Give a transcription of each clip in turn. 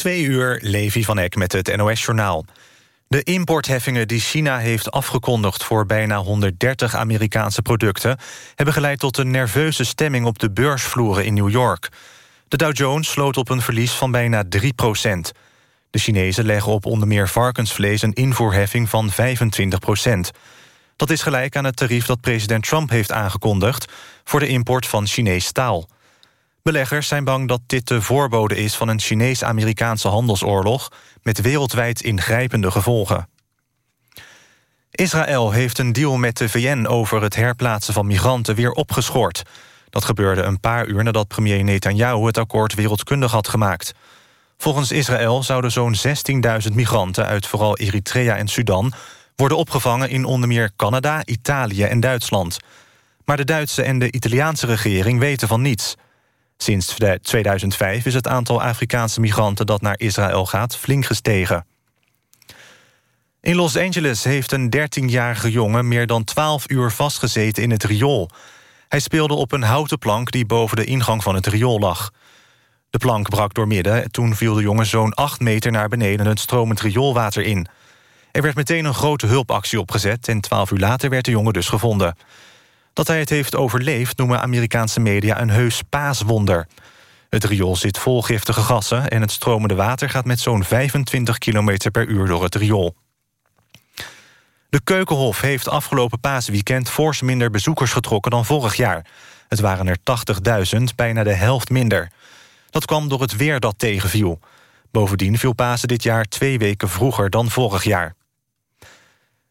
Twee uur, Levi van Eck met het NOS-journaal. De importheffingen die China heeft afgekondigd... voor bijna 130 Amerikaanse producten... hebben geleid tot een nerveuze stemming op de beursvloeren in New York. De Dow Jones sloot op een verlies van bijna 3 procent. De Chinezen leggen op onder meer varkensvlees... een invoerheffing van 25 procent. Dat is gelijk aan het tarief dat president Trump heeft aangekondigd... voor de import van Chinees staal. Beleggers zijn bang dat dit de voorbode is van een Chinees-Amerikaanse handelsoorlog... met wereldwijd ingrijpende gevolgen. Israël heeft een deal met de VN over het herplaatsen van migranten weer opgeschort. Dat gebeurde een paar uur nadat premier Netanyahu het akkoord wereldkundig had gemaakt. Volgens Israël zouden zo'n 16.000 migranten uit vooral Eritrea en Sudan... worden opgevangen in onder meer Canada, Italië en Duitsland. Maar de Duitse en de Italiaanse regering weten van niets... Sinds 2005 is het aantal Afrikaanse migranten dat naar Israël gaat flink gestegen. In Los Angeles heeft een 13-jarige jongen meer dan 12 uur vastgezeten in het riool. Hij speelde op een houten plank die boven de ingang van het riool lag. De plank brak door midden, toen viel de jongen zo'n 8 meter naar beneden het stromend rioolwater in. Er werd meteen een grote hulpactie opgezet en 12 uur later werd de jongen dus gevonden. Dat hij het heeft overleefd noemen Amerikaanse media een heus paaswonder. Het riool zit vol giftige gassen... en het stromende water gaat met zo'n 25 km per uur door het riool. De Keukenhof heeft afgelopen paasweekend... fors minder bezoekers getrokken dan vorig jaar. Het waren er 80.000, bijna de helft minder. Dat kwam door het weer dat tegenviel. Bovendien viel Pasen dit jaar twee weken vroeger dan vorig jaar.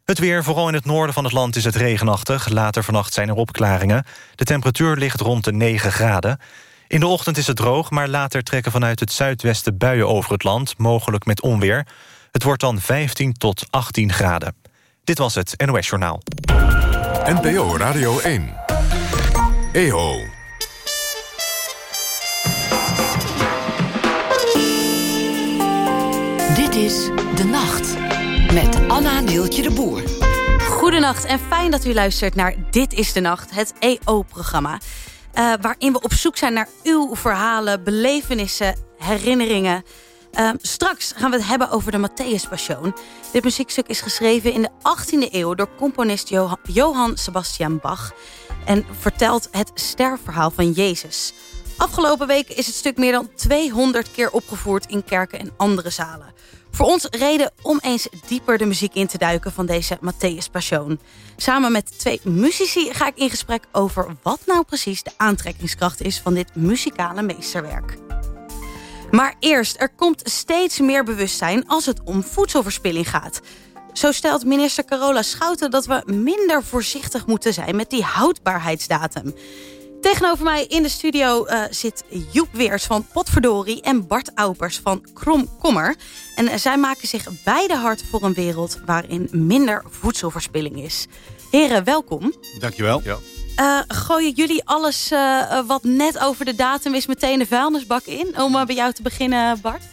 Het weer, vooral in het noorden van het land, is het regenachtig. Later vannacht zijn er opklaringen. De temperatuur ligt rond de 9 graden. In de ochtend is het droog, maar later trekken vanuit het zuidwesten buien over het land, mogelijk met onweer. Het wordt dan 15 tot 18 graden. Dit was het NOS Journaal. NPO Radio 1. EO. Dit is De Nacht met Anna Neeltje de Boer. Goedenacht en fijn dat u luistert naar Dit is de Nacht, het EO-programma. Uh, waarin we op zoek zijn naar uw verhalen, belevenissen, herinneringen. Uh, straks gaan we het hebben over de Matthäus Passion. Dit muziekstuk is geschreven in de 18e eeuw door componist Johann Sebastian Bach... en vertelt het sterfverhaal van Jezus. Afgelopen week is het stuk meer dan 200 keer opgevoerd in kerken en andere zalen. Voor ons reden om eens dieper de muziek in te duiken van deze Matthäus Passion. Samen met twee muzici ga ik in gesprek over wat nou precies de aantrekkingskracht is van dit muzikale meesterwerk. Maar eerst, er komt steeds meer bewustzijn als het om voedselverspilling gaat. Zo stelt minister Carola Schouten dat we minder voorzichtig moeten zijn met die houdbaarheidsdatum. Tegenover mij in de studio uh, zit Joep Weers van Potverdorie... en Bart Aupers van Krom Kommer. En uh, zij maken zich beide hard voor een wereld... waarin minder voedselverspilling is. Heren, welkom. Dankjewel. Ja. Uh, gooien jullie alles wat net over de datum is... meteen de vuilnisbak in? Om bij jou te beginnen, Bart.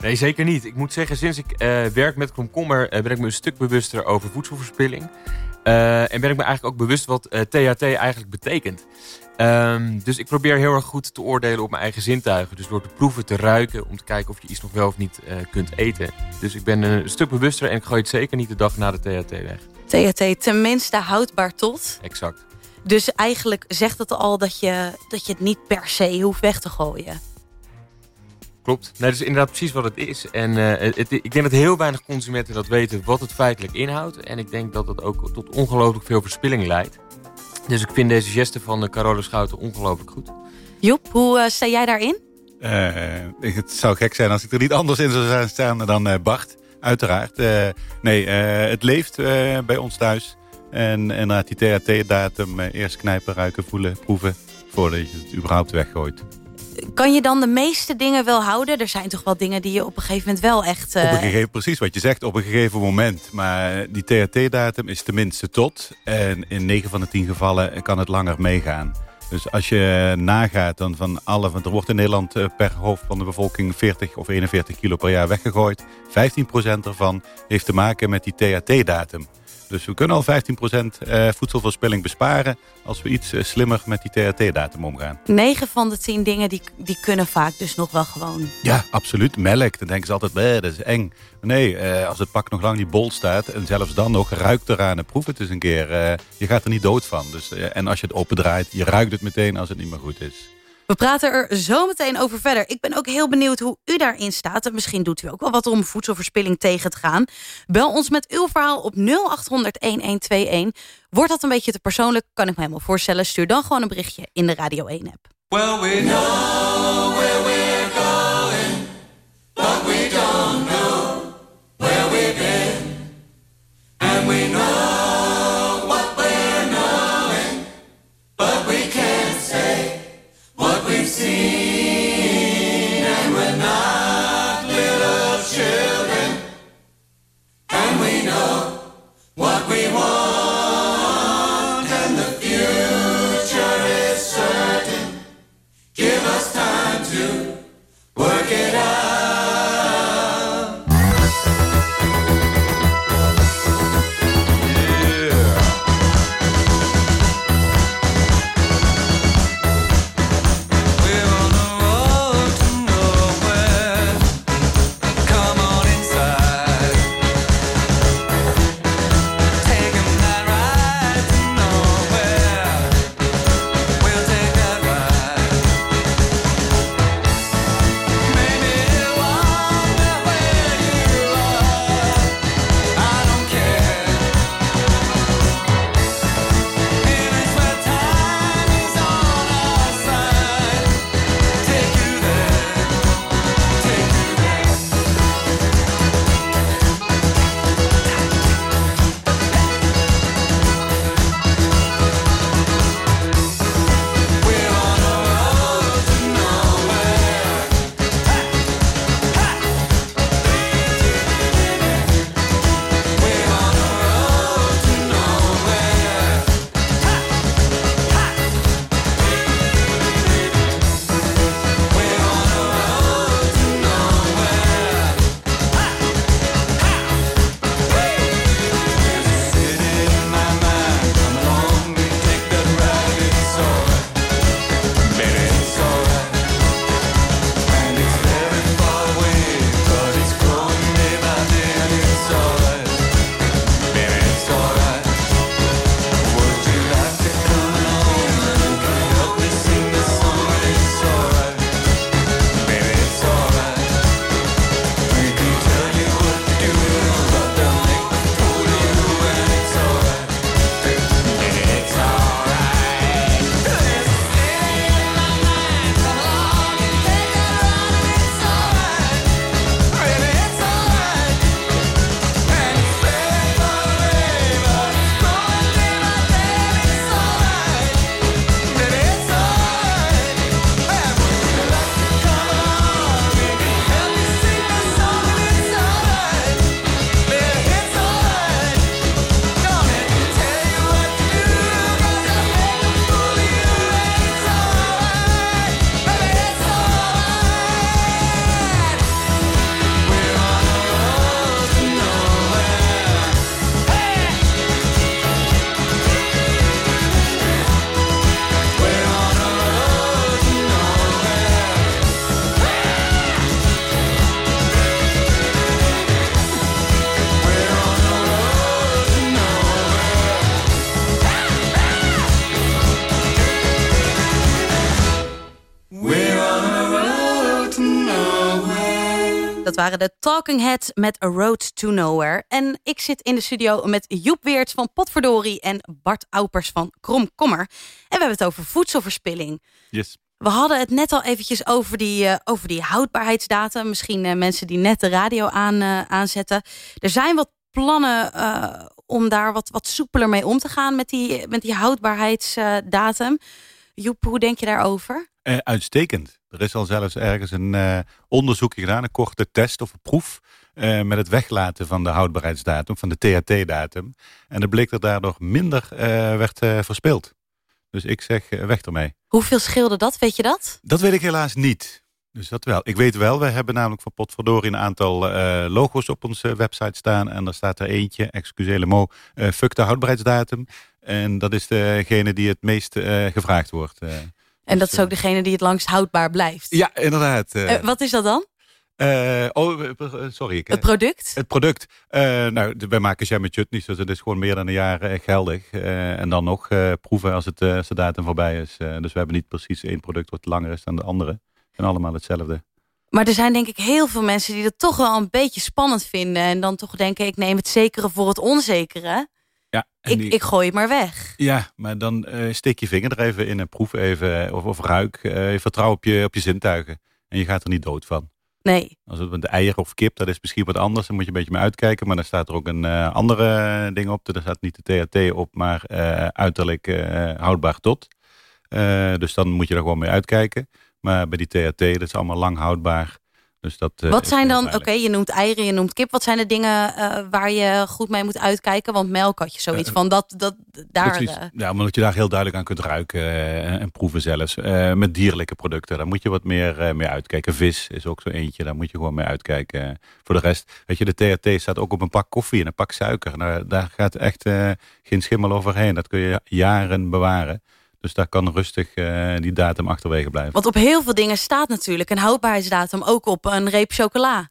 Nee, zeker niet. Ik moet zeggen, sinds ik werk met Kromkommer... ben ik me een stuk bewuster over voedselverspilling. En ben ik me eigenlijk ook bewust wat THT eigenlijk betekent. Um, dus ik probeer heel erg goed te oordelen op mijn eigen zintuigen. Dus door te proeven, te ruiken, om te kijken of je iets nog wel of niet uh, kunt eten. Dus ik ben een stuk bewuster en ik gooi het zeker niet de dag na de THT weg. THT, tenminste houdbaar tot? Exact. Dus eigenlijk zegt het al dat je, dat je het niet per se hoeft weg te gooien. Klopt. Nee, dat is inderdaad precies wat het is. En uh, het, ik denk dat heel weinig consumenten dat weten wat het feitelijk inhoudt. En ik denk dat het ook tot ongelooflijk veel verspilling leidt. Dus ik vind deze geste van de Carole Schouten ongelooflijk goed. Joep, hoe uh, sta jij daarin? Uh, het zou gek zijn als ik er niet anders in zou staan dan uh, Bart. Uiteraard. nee, het leeft bij ons thuis. En inderdaad die THT-datum eerst knijpen, ruiken, voelen, proeven... voordat je het überhaupt weggooit. Kan je dan de meeste dingen wel houden? Er zijn toch wel dingen die je op een gegeven moment wel echt... Op een gegeven, precies wat je zegt, op een gegeven moment. Maar die THT-datum is tenminste tot. En in 9 van de 10 gevallen kan het langer meegaan. Dus als je nagaat dan van alle... Want er wordt in Nederland per hoofd van de bevolking 40 of 41 kilo per jaar weggegooid. 15% ervan heeft te maken met die THT-datum. Dus we kunnen al 15% uh, voedselverspilling besparen... als we iets uh, slimmer met die THT-datum omgaan. 9 van de 10 dingen die, die kunnen vaak dus nog wel gewoon. Ja, absoluut. Melk, dan denken ze altijd, dat is eng. Nee, uh, als het pak nog lang die bol staat... en zelfs dan nog, ruikt eraan en proef het eens een keer. je gaat er niet dood van. Dus, en als je het opendraait, je ruikt het meteen als het niet meer goed is. We praten er zo meteen over verder. Ik ben ook heel benieuwd hoe u daarin staat. En misschien doet u ook wel wat om voedselverspilling tegen te gaan. Bel ons met uw verhaal op 0800-1121. Wordt dat een beetje te persoonlijk? Kan ik me helemaal voorstellen. Stuur dan gewoon een berichtje in de Radio 1-app. Well, we know where we're Dat waren de Talking Heads met A Road to Nowhere. En ik zit in de studio met Joep Weerts van Potverdorie... en Bart Aupers van Kromkommer. En we hebben het over voedselverspilling. Yes. We hadden het net al eventjes over die, eh, over die houdbaarheidsdatum. Misschien eh, mensen die net de radio aan, eh, aanzetten. Er zijn wat plannen om daar wat, wat soepeler mee om te gaan... met die, met die houdbaarheidsdatum. Joep, hoe denk je daarover? Uitstekend. Er is al zelfs ergens een eh, onderzoekje gedaan, een korte test of een proef... eh, met het weglaten van de houdbaarheidsdatum, van de THT-datum. En er bleek dat daardoor minder eh, werd verspild. Dus ik zeg, weg ermee. Hoeveel scheelde dat, weet je dat? Dat weet ik helaas niet. Dus dat wel. Ik weet wel, we hebben namelijk van Potverdorie een aantal logo's op onze website staan. En daar staat er eentje, excuseer le mot, eh, fuck de houdbaarheidsdatum. En dat is degene die het meest gevraagd wordt. Eh. En dat is ook degene die het langst houdbaar blijft. Ja, inderdaad. eh. Eh, wat is dat dan? Eh, oh, eh, sorry. Ik, Het product? Het product. eh, nou, wij maken jam met chutneys, dus het is gewoon meer dan een jaar eh, geldig. Eh, en dan nog eh, proeven als, het, eh, als de datum voorbij is. Eh, dus we hebben niet precies één product wat langer is dan de andere. En allemaal hetzelfde. Maar er zijn denk ik heel veel mensen die dat toch wel een beetje spannend vinden. En dan toch denken, ik neem het zekere voor het onzekere. Ja, Ik, die- ik gooi het maar weg. ja maar dan eh, steek je vinger er even in en proef even. Of, of ruik. eh, je vertrouw op je, op je zintuigen. En je gaat er niet dood van. Nee. Als het met de eier of kip, dat is misschien wat anders. Dan moet je een beetje mee uitkijken. Maar dan staat er ook een eh, andere ding op. Er staat niet de THT op, maar eh, uiterlijk eh, houdbaar tot. Eh, dus dan moet je er gewoon mee uitkijken. Maar bij die THT, dat is allemaal lang houdbaar. Dus dat, eh, Wat zijn dan, oké, je noemt eieren, je noemt kip. Wat zijn de dingen eh, waar je goed mee moet uitkijken? Want melk had je zoiets Eh, van, dat, dat, daar... Precies. Ja, omdat je daar heel duidelijk aan kunt ruiken en proeven zelfs. Met dierlijke producten, daar moet je wat meer mee uitkijken. Vis is ook zo eentje, daar moet je gewoon mee uitkijken. Voor de rest, weet je, de THT staat ook op een pak koffie en een pak suiker. Nou, daar gaat echt geen schimmel overheen. Dat kun je jaren bewaren. Dus daar kan rustig eh, die datum achterwege blijven. want op heel veel dingen staat natuurlijk een houdbaarheidsdatum ook op een reep chocola.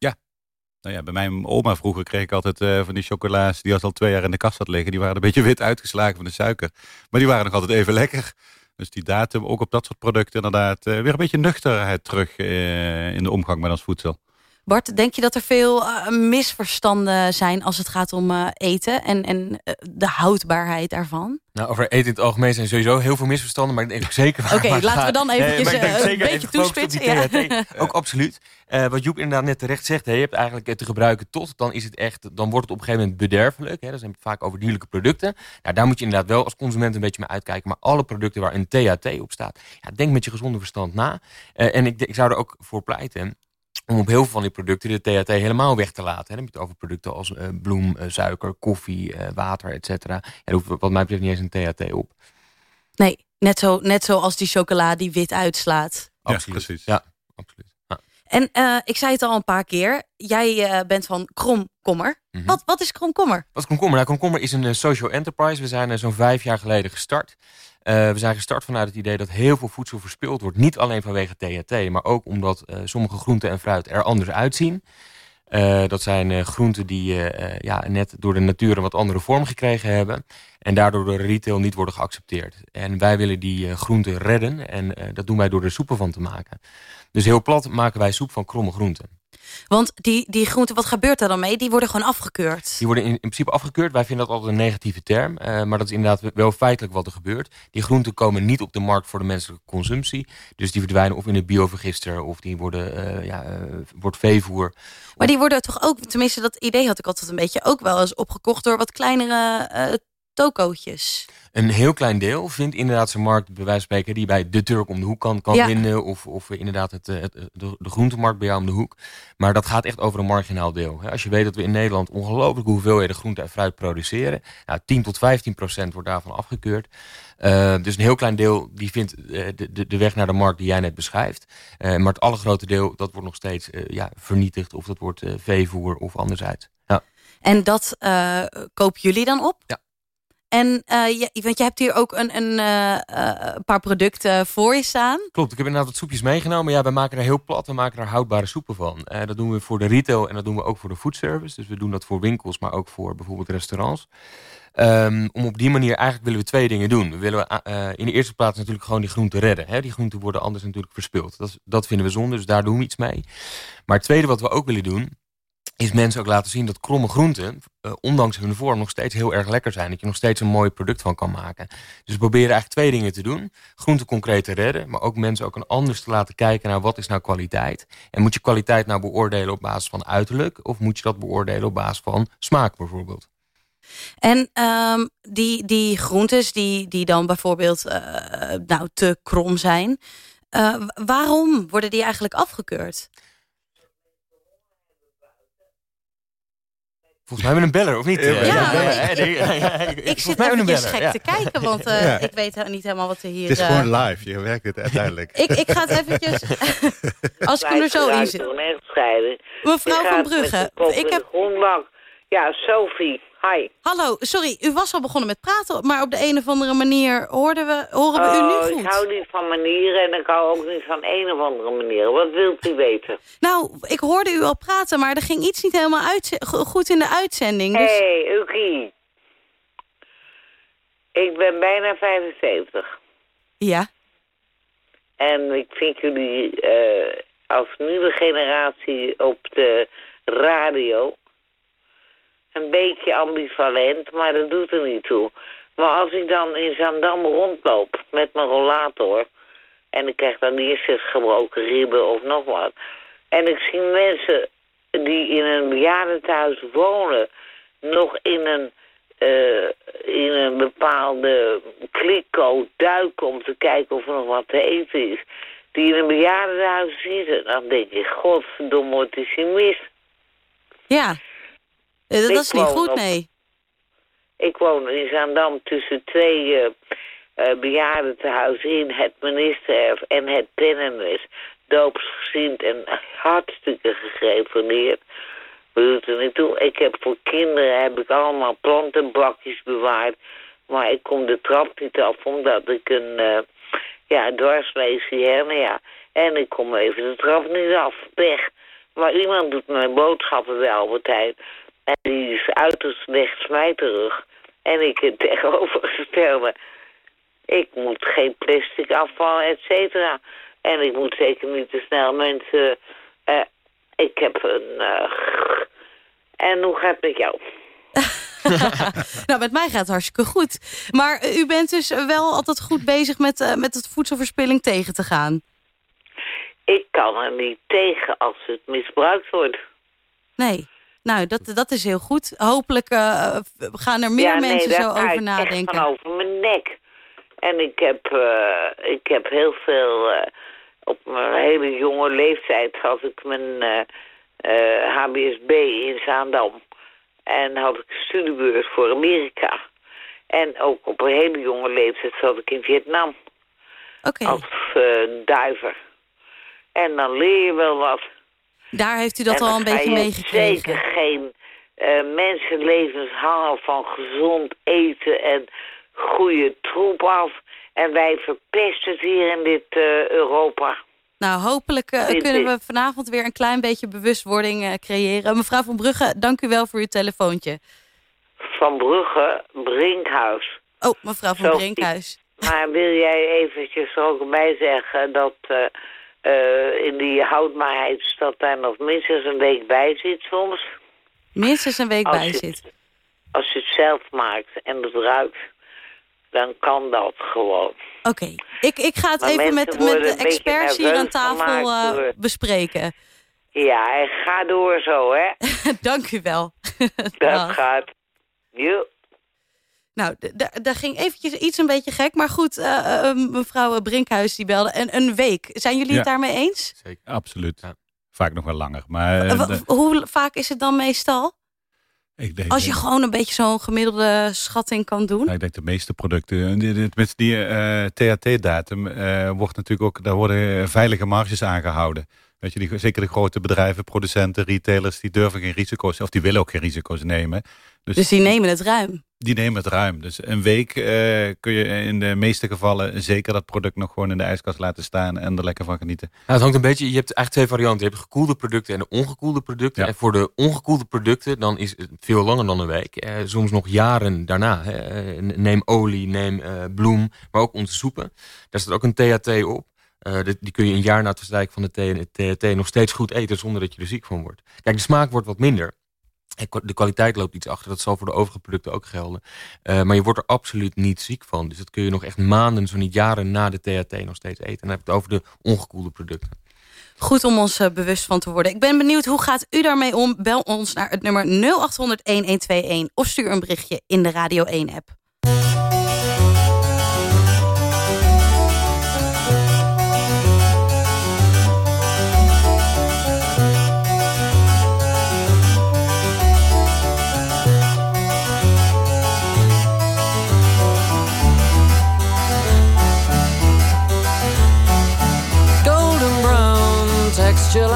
Nou ja, bij mijn oma vroeger kreeg ik altijd eh, van die chocola's... die als al twee jaar in de kast had liggen. Die waren een beetje wit uitgeslagen van de suiker. Maar die waren nog altijd even lekker. Dus die datum, ook op dat soort producten inderdaad... eh, weer een beetje nuchterheid terug in de omgang met ons voedsel. Bart, denk je dat er veel eh, misverstanden zijn als het gaat om eh, eten en, en eh, de houdbaarheid daarvan? Nou, over eten in het algemeen zijn sowieso heel veel misverstanden, maar ik denk ook zeker waar Oké, laten we dan eventjes, een zeker beetje toespitsen. Ook absoluut. Eh, wat Joep inderdaad net terecht zegt, hè, je hebt eigenlijk het te gebruiken tot, dan is het echt, dan wordt het op een gegeven moment bederfelijk. Hè, dan zijn vaak over dierlijke producten. Nou, daar moet je inderdaad wel als consument een beetje mee uitkijken. Maar alle producten waar een THT op staat, ja, denk met je gezonde verstand na. En ik, ik zou er ook voor pleiten om op heel veel van die producten de THT helemaal weg te laten. hè. Dan heb je het over producten als eh, bloem, eh, suiker, koffie, eh, water, et cetera. Ja, er hoeft wat mij betreft niet eens een THT op. Nee, net, zo, net zoals die chocola die wit uitslaat. Absoluut. Ja, precies. Ja, absoluut. Ja. En eh, ik zei het al een paar keer, jij eh, bent van Kromkommer. Mhm. wat, wat is Kromkommer? Wat is Komkommer? Nou, Komkommer is een social enterprise. We zijn zo'n vijf jaar geleden gestart. Eh, we zijn gestart vanuit het idee dat heel veel voedsel verspild wordt. Niet alleen vanwege THT, maar ook omdat eh, sommige groenten en fruit er anders uitzien. Eh, dat zijn groenten die ja, net door de natuur een wat andere vorm gekregen hebben. En daardoor door de retail niet worden geaccepteerd. En wij willen die groenten redden. En dat doen wij door er soepen van te maken. Dus heel plat maken wij soep van kromme groenten. Want die, die groenten, wat gebeurt daar dan mee? Die worden gewoon afgekeurd. Die worden in, in principe afgekeurd. Wij vinden dat altijd een negatieve term. eh, maar dat is inderdaad wel feitelijk wat er gebeurt. Die groenten komen niet op de markt voor de menselijke consumptie. Dus die verdwijnen of in het biovergister of die worden, eh, ja, eh, wordt veevoer. Maar die worden toch ook, tenminste dat idee had ik altijd een beetje ook wel eens opgekocht door wat kleinere tokootjes. Een heel klein deel vindt inderdaad zijn markt, bij wijze van spreken, die bij de Turk om de hoek kan, kan Ja. vinden. Of, of inderdaad het, eh, het, de, de groentemarkt bij jou om de hoek. Maar dat gaat echt over een marginaal deel. Als je weet dat we in Nederland ongelooflijke hoeveelheden groente en fruit produceren. Nou, 10 tot 15 procent wordt daarvan afgekeurd. Eh, dus een heel klein deel die vindt eh, de, de, de weg naar de markt die jij net beschrijft. Eh, maar het allergrote deel, dat wordt nog steeds eh, ja, vernietigd. Of dat wordt eh, veevoer of anderzijds. Ja. En dat eh, kopen jullie dan op? Ja. En eh, je, want je hebt hier ook een, eh, eh, een paar producten voor je staan. Klopt, ik heb inderdaad wat soepjes meegenomen. Ja, wij maken er heel plat, we maken er houdbare soepen van. Dat doen we voor de retail en dat doen we ook voor de foodservice. Dus we doen dat voor winkels, maar ook voor bijvoorbeeld restaurants. Ehm, om op die manier, eigenlijk willen we twee dingen doen. We willen in de eerste plaats natuurlijk gewoon die groenten redden. Hè? Die groenten worden anders natuurlijk verspild. Dat, dat vinden we zonde, dus daar doen we iets mee. Maar het tweede wat we ook willen doen, is mensen ook laten zien dat kromme groenten, eh, ondanks hun vorm, nog steeds heel erg lekker zijn. Dat je nog steeds een mooi product van kan maken. Dus we proberen eigenlijk twee dingen te doen. Groenten concreet te redden, maar ook mensen ook een anders te laten kijken naar wat is nou kwaliteit. En moet je kwaliteit nou beoordelen op basis van uiterlijk, of moet je dat beoordelen op basis van smaak bijvoorbeeld? En ehm, die, die groentes die, die dan bijvoorbeeld eh, nou, te krom zijn. eh, waarom worden die eigenlijk afgekeurd? Volgens mij hebben we een beller, of niet? Ja, Eh, ja, hè, nee, ja, ja, Ik volgens zit eventjes beller, gek ja. te kijken, want eh, Ja. ik weet niet helemaal wat er hier... Het is eh, gewoon live. Je werkt het uiteindelijk. ik, ik ga het eventjes... als ik hem er zo in zit. Mevrouw van Brugge, met de kop ik heb... Ja, Sophie. Hi. Hallo, sorry, u was al begonnen met praten... maar op de een of andere manier hoorden we, horen we u Oh, nu ik hou goed. niet van manieren en ik hou ook niet van een of andere manier. Wat wilt u weten? Nou, ik hoorde u al praten, maar er ging iets niet helemaal go- goed in de uitzending. Dus... Hé, hey, Uki. Ik ben bijna 75. Ja, En ik vind jullie eh, als nieuwe generatie op de radio een beetje ambivalent, maar dat doet er niet toe. Maar als ik dan in Zandam rondloop met mijn rollator... en ik krijg dan eerst eens gebroken ribben of nog wat... en ik zie mensen die in een bejaardentehuis wonen... nog in een, eh, in een bepaalde kliko duiken om te kijken of er nog wat te eten is... die in een bejaardentehuis zitten, dan denk je... godverdomme, wat is mis? ja. Dat, Ik is niet goed, op- nee. Ik woon in Zaandam tussen twee eh eh, bejaardentehuizen in, het ministererf en het Pennenmes. Doopsgezind en hartstikke gegrepeneerd. Doet er niet toe. Ik heb voor kinderen heb ik allemaal plantenbakjes bewaard. Maar ik kom de trap niet af omdat ik een eh ja, dwarslesie hernia. En ik kom even de trap niet af. Weg. Maar iemand doet mijn boodschappen Albert Heijn. En die is uiterst terug. En ik het tegenovergestelde. Ik moet geen plastic afval, et cetera. En ik moet zeker niet te snel mensen... eh, ik heb een... eh, en hoe gaat het met jou? nou, met mij gaat het hartstikke goed. Maar eh, u bent dus wel altijd goed bezig met, met het voedselverspilling tegen te gaan. Ik kan er niet tegen als het misbruikt wordt. Nee. Nou, dat, dat is heel goed. Hopelijk eh, gaan er meer ja, nee, mensen zo over nadenken. van over mijn nek. En ik heb, eh, ik heb heel veel... op mijn hele jonge leeftijd had ik mijn HBSB in Zaandam. En had ik een studiebeurs voor Amerika. En ook op een hele jonge leeftijd zat ik in Vietnam Oké, als duiver. En dan leer je wel wat. Daar heeft u dat al een beetje je meegekregen. zeker geen eh, mensenlevens hangen van gezond eten en goede troep af. En wij verpesten het hier in dit eh, Europa. Nou, hopelijk eh, kunnen we vanavond weer een klein beetje bewustwording creëren. Mevrouw van Brugge, dank u wel voor uw telefoontje. Van Brugge, Brinkhuis. Oh, mevrouw van Zo, Brinkhuis. Maar wil jij eventjes er ook bij zeggen dat eh, in die houdbaarheidsstad daar nog minstens een week bij zit soms? Minstens een week Als bij je- zit. Als je het zelf maakt en het ruikt, dan kan dat gewoon. Oké, ik, ik ga het Maar even met, met de experts hier aan tafel eh, bespreken. Ja, en ga door zo, hè. dank u wel. Dat gaat. Jo. Nou, daar ging eventjes iets een beetje gek. Maar goed, eh, eh, mevrouw Brinkhuis die belde. En een week. Zijn jullie het daarmee eens? Zeker. Absoluut. Ja. Vaak nog wel langer. Maar Eh, eh, de- hoe vaak is het dan meestal? ik denk, Als je gewoon een beetje zo'n gemiddelde schatting kan doen. Nou, ik denk de meeste producten. Met die eh, THT-datum eh, wordt natuurlijk ook, daar worden veilige marges aangehouden. Weet je, die, zeker de grote bedrijven, producenten, retailers, die durven geen risico's, of die willen ook geen risico's nemen. Dus, Dus die nemen het ruim. Die nemen het ruim. Dus een week eh, kun je in de meeste gevallen zeker dat product nog gewoon in de ijskast laten staan en er lekker van genieten. Nou, het hangt een beetje, je hebt eigenlijk twee varianten. Je hebt de gekoelde producten en de ongekoelde producten. Ja. En voor de ongekoelde producten, dan is het veel langer dan een week. Eh, soms nog jaren daarna. Hè. Eh, neem olie, neem bloem, maar ook onze soepen. Daar staat ook een THT op. Dit- die kun je een jaar na het verstrijken van de THT nog steeds goed eten zonder dat je er ziek van wordt. Kijk, de smaak wordt wat minder. De kwaliteit loopt iets achter. Dat zal voor de overige producten ook gelden. Eh, maar je wordt er absoluut niet ziek van. Dus dat kun je nog echt maanden, zo niet jaren na de THT nog steeds eten. En dan heb ik het over de ongekoelde producten. Goed om ons eh, bewust van te worden. Ik ben benieuwd, hoe gaat u daarmee om? Bel ons naar het nummer 0800-1121 of stuur een berichtje in de Radio 1-app.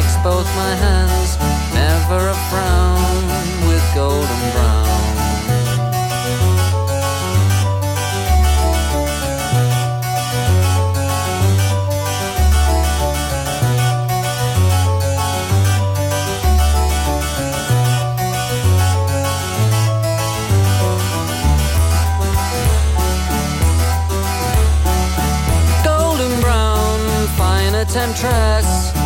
takes both my hands, never a frown with golden brown. golden brown, fine a temptress.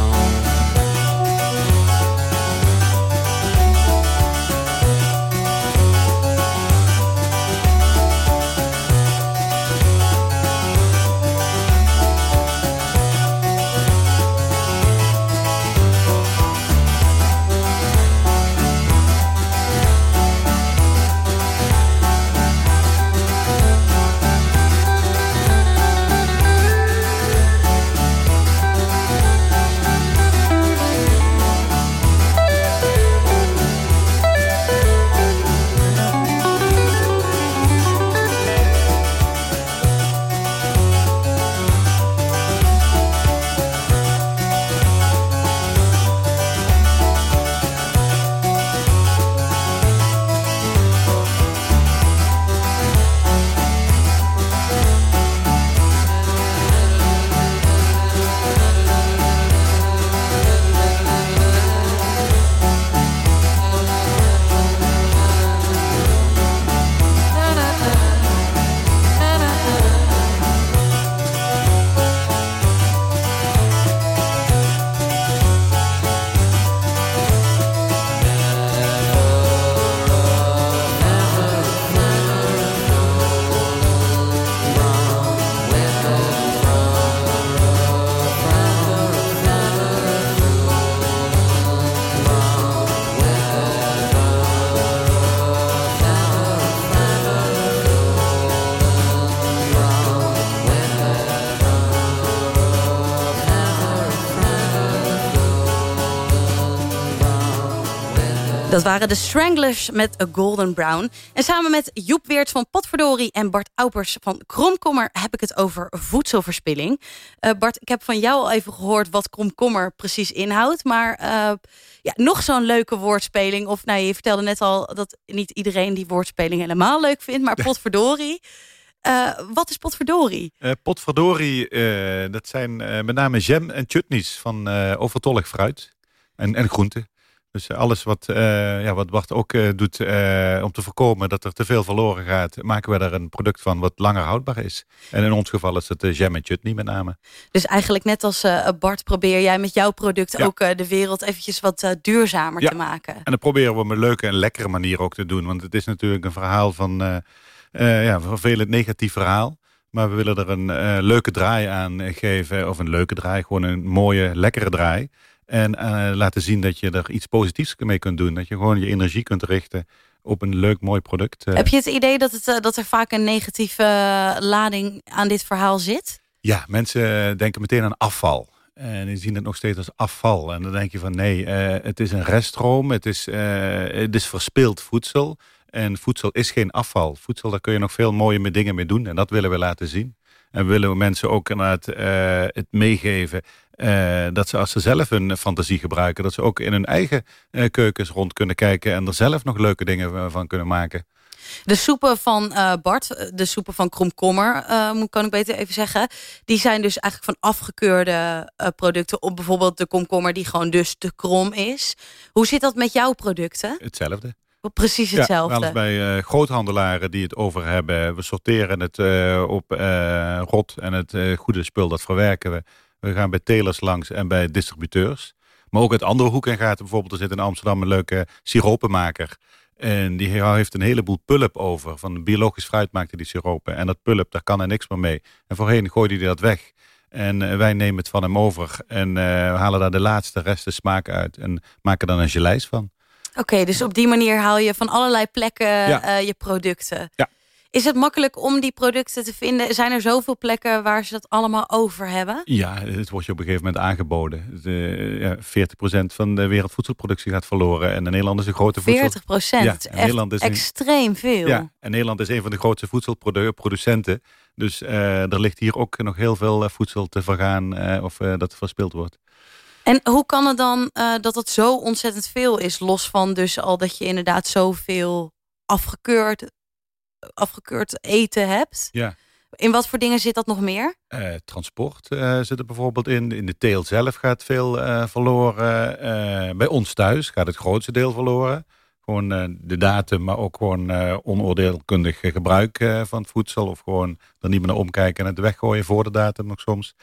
Dat waren de Stranglers met A Golden Brown. En samen met Joep Weert van Potverdorie en Bart Aupers van Kromkommer... heb ik het over voedselverspilling. Eh, Bart, ik heb van jou al even gehoord wat Kromkommer precies inhoudt. Maar eh, ja, nog zo'n leuke woordspeling. Of nou, je vertelde net al dat niet iedereen die woordspeling helemaal leuk vindt. Maar Potverdorie... Eh, wat is potverdorie? Eh potverdorie, dat zijn met name jam en chutneys van overtollig fruit en, en groenten. Dus eh, alles wat, eh, ja, wat Bart ook eh, doet om te voorkomen dat er te veel verloren gaat, maken we daar een product van wat langer houdbaar is. En in ons geval is het jam en chutney met name. Dus eigenlijk net als Bart probeer jij met jouw product Ja. ook de wereld eventjes wat duurzamer Ja. te maken. En dat proberen we op een leuke en lekkere manier ook te doen. Want het is natuurlijk een verhaal van, ja, vervelend negatief verhaal. Maar we willen er een leuke draai aan geven. Of een leuke draai, gewoon een mooie, lekkere draai. En eh, laten zien dat je er iets positiefs mee kunt doen. Dat je gewoon je energie kunt richten op een leuk, mooi product. eh. Heb je het idee dat, het, eh, dat er vaak een negatieve lading aan dit verhaal zit? Ja, mensen denken meteen aan afval. En die zien het nog steeds als afval. En dan denk je van nee, het is een reststroom. Het is, het is verspild voedsel. En voedsel is geen afval. Voedsel, daar kun je nog veel mooie dingen mee doen. En dat willen we laten zien. En willen we mensen ook inderdaad eh, het meegeven... eh, dat ze als ze zelf hun fantasie gebruiken... dat ze ook in hun eigen eh, keukens rond kunnen kijken... en er zelf nog leuke dingen eh, van kunnen maken. De soepen van Bart, de soepen van Kromkommer, moet kan ik beter even zeggen. Die zijn dus eigenlijk van afgekeurde producten. Op bijvoorbeeld de komkommer die gewoon dus te krom is. Hoe zit dat met jouw producten? Hetzelfde. Precies Ja, hetzelfde. wel eens bij groothandelaren die het over hebben. We sorteren het op rot en het goede spul, dat verwerken we. We gaan bij telers langs en bij distributeurs. Maar ook uit andere hoeken gaat het bijvoorbeeld. Er zit in Amsterdam een leuke siropenmaker. En die heeft een heleboel pulp over. Van biologisch fruit maakte die siropen. En dat pulp, daar kan hij niks meer mee. En voorheen gooide hij dat weg. En eh, wij nemen het van hem over. En eh, halen daar de laatste resten smaak uit. En maken er een geleis van. Oké, dus op die manier haal je van allerlei plekken Ja. eh, je producten. Ja. Is het makkelijk om die producten te vinden? Zijn er zoveel plekken waar ze dat allemaal over hebben? Ja, het wordt je op een gegeven moment aangeboden. De, ja, 40% van de wereldvoedselproductie gaat verloren. En Nederland is een grote voedsel... 40 procent. Ja, het is en echt Nederland is een- extreem veel. Ja, en Nederland is een van de grootste voedselproducenten. Dus eh, er ligt hier ook nog heel veel eh, voedsel te vergaan eh, of dat verspild wordt. En hoe kan het dan dat het zo ontzettend veel is? Los van dus al dat je inderdaad zoveel afgekeurd, afgekeurd eten hebt. Ja. In wat voor dingen zit dat nog meer? Eh, transport eh, zit er bijvoorbeeld in. In de teel zelf gaat veel eh, verloren. Bij ons thuis gaat het grootste deel verloren. Gewoon de datum, maar ook gewoon onoordeelkundig gebruik van het voedsel. Of gewoon er niet meer naar omkijken en het weggooien voor de datum nog soms.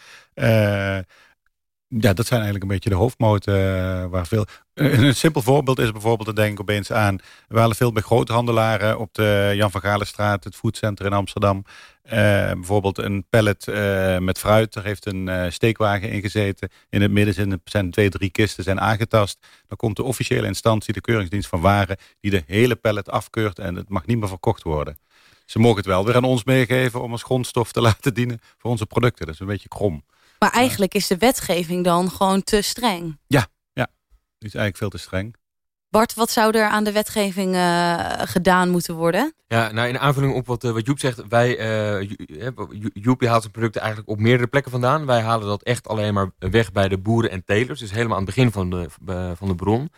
Eh, ja, dat zijn eigenlijk een beetje de hoofdmoten eh, waar veel... Een een simpel voorbeeld is bijvoorbeeld, denk ik opeens aan... we halen veel bij groothandelaren op de Jan van Galenstraat... het foodcenter in Amsterdam. Eh, bijvoorbeeld een pallet eh, met fruit. Er heeft een eh, steekwagen in gezeten. In het midden zijn twee, drie kisten zijn aangetast. Dan komt de officiële instantie, de keuringsdienst van waren... die de hele pallet afkeurt en het mag niet meer verkocht worden. Ze mogen het wel weer aan ons meegeven om als grondstof te laten dienen voor onze producten. Dat is een beetje krom. Maar eigenlijk is de wetgeving dan gewoon te streng. Ja, ja. Die is eigenlijk veel te streng. Bart, wat zou er aan de wetgeving eh, gedaan moeten worden? Ja, nou in aanvulling op wat, eh, wat Joep zegt, wij, eh, Jo- Joep haalt zijn producten eigenlijk op meerdere plekken vandaan. Wij halen dat echt alleen maar weg bij de boeren en telers, dus helemaal aan het begin van de, van de bron.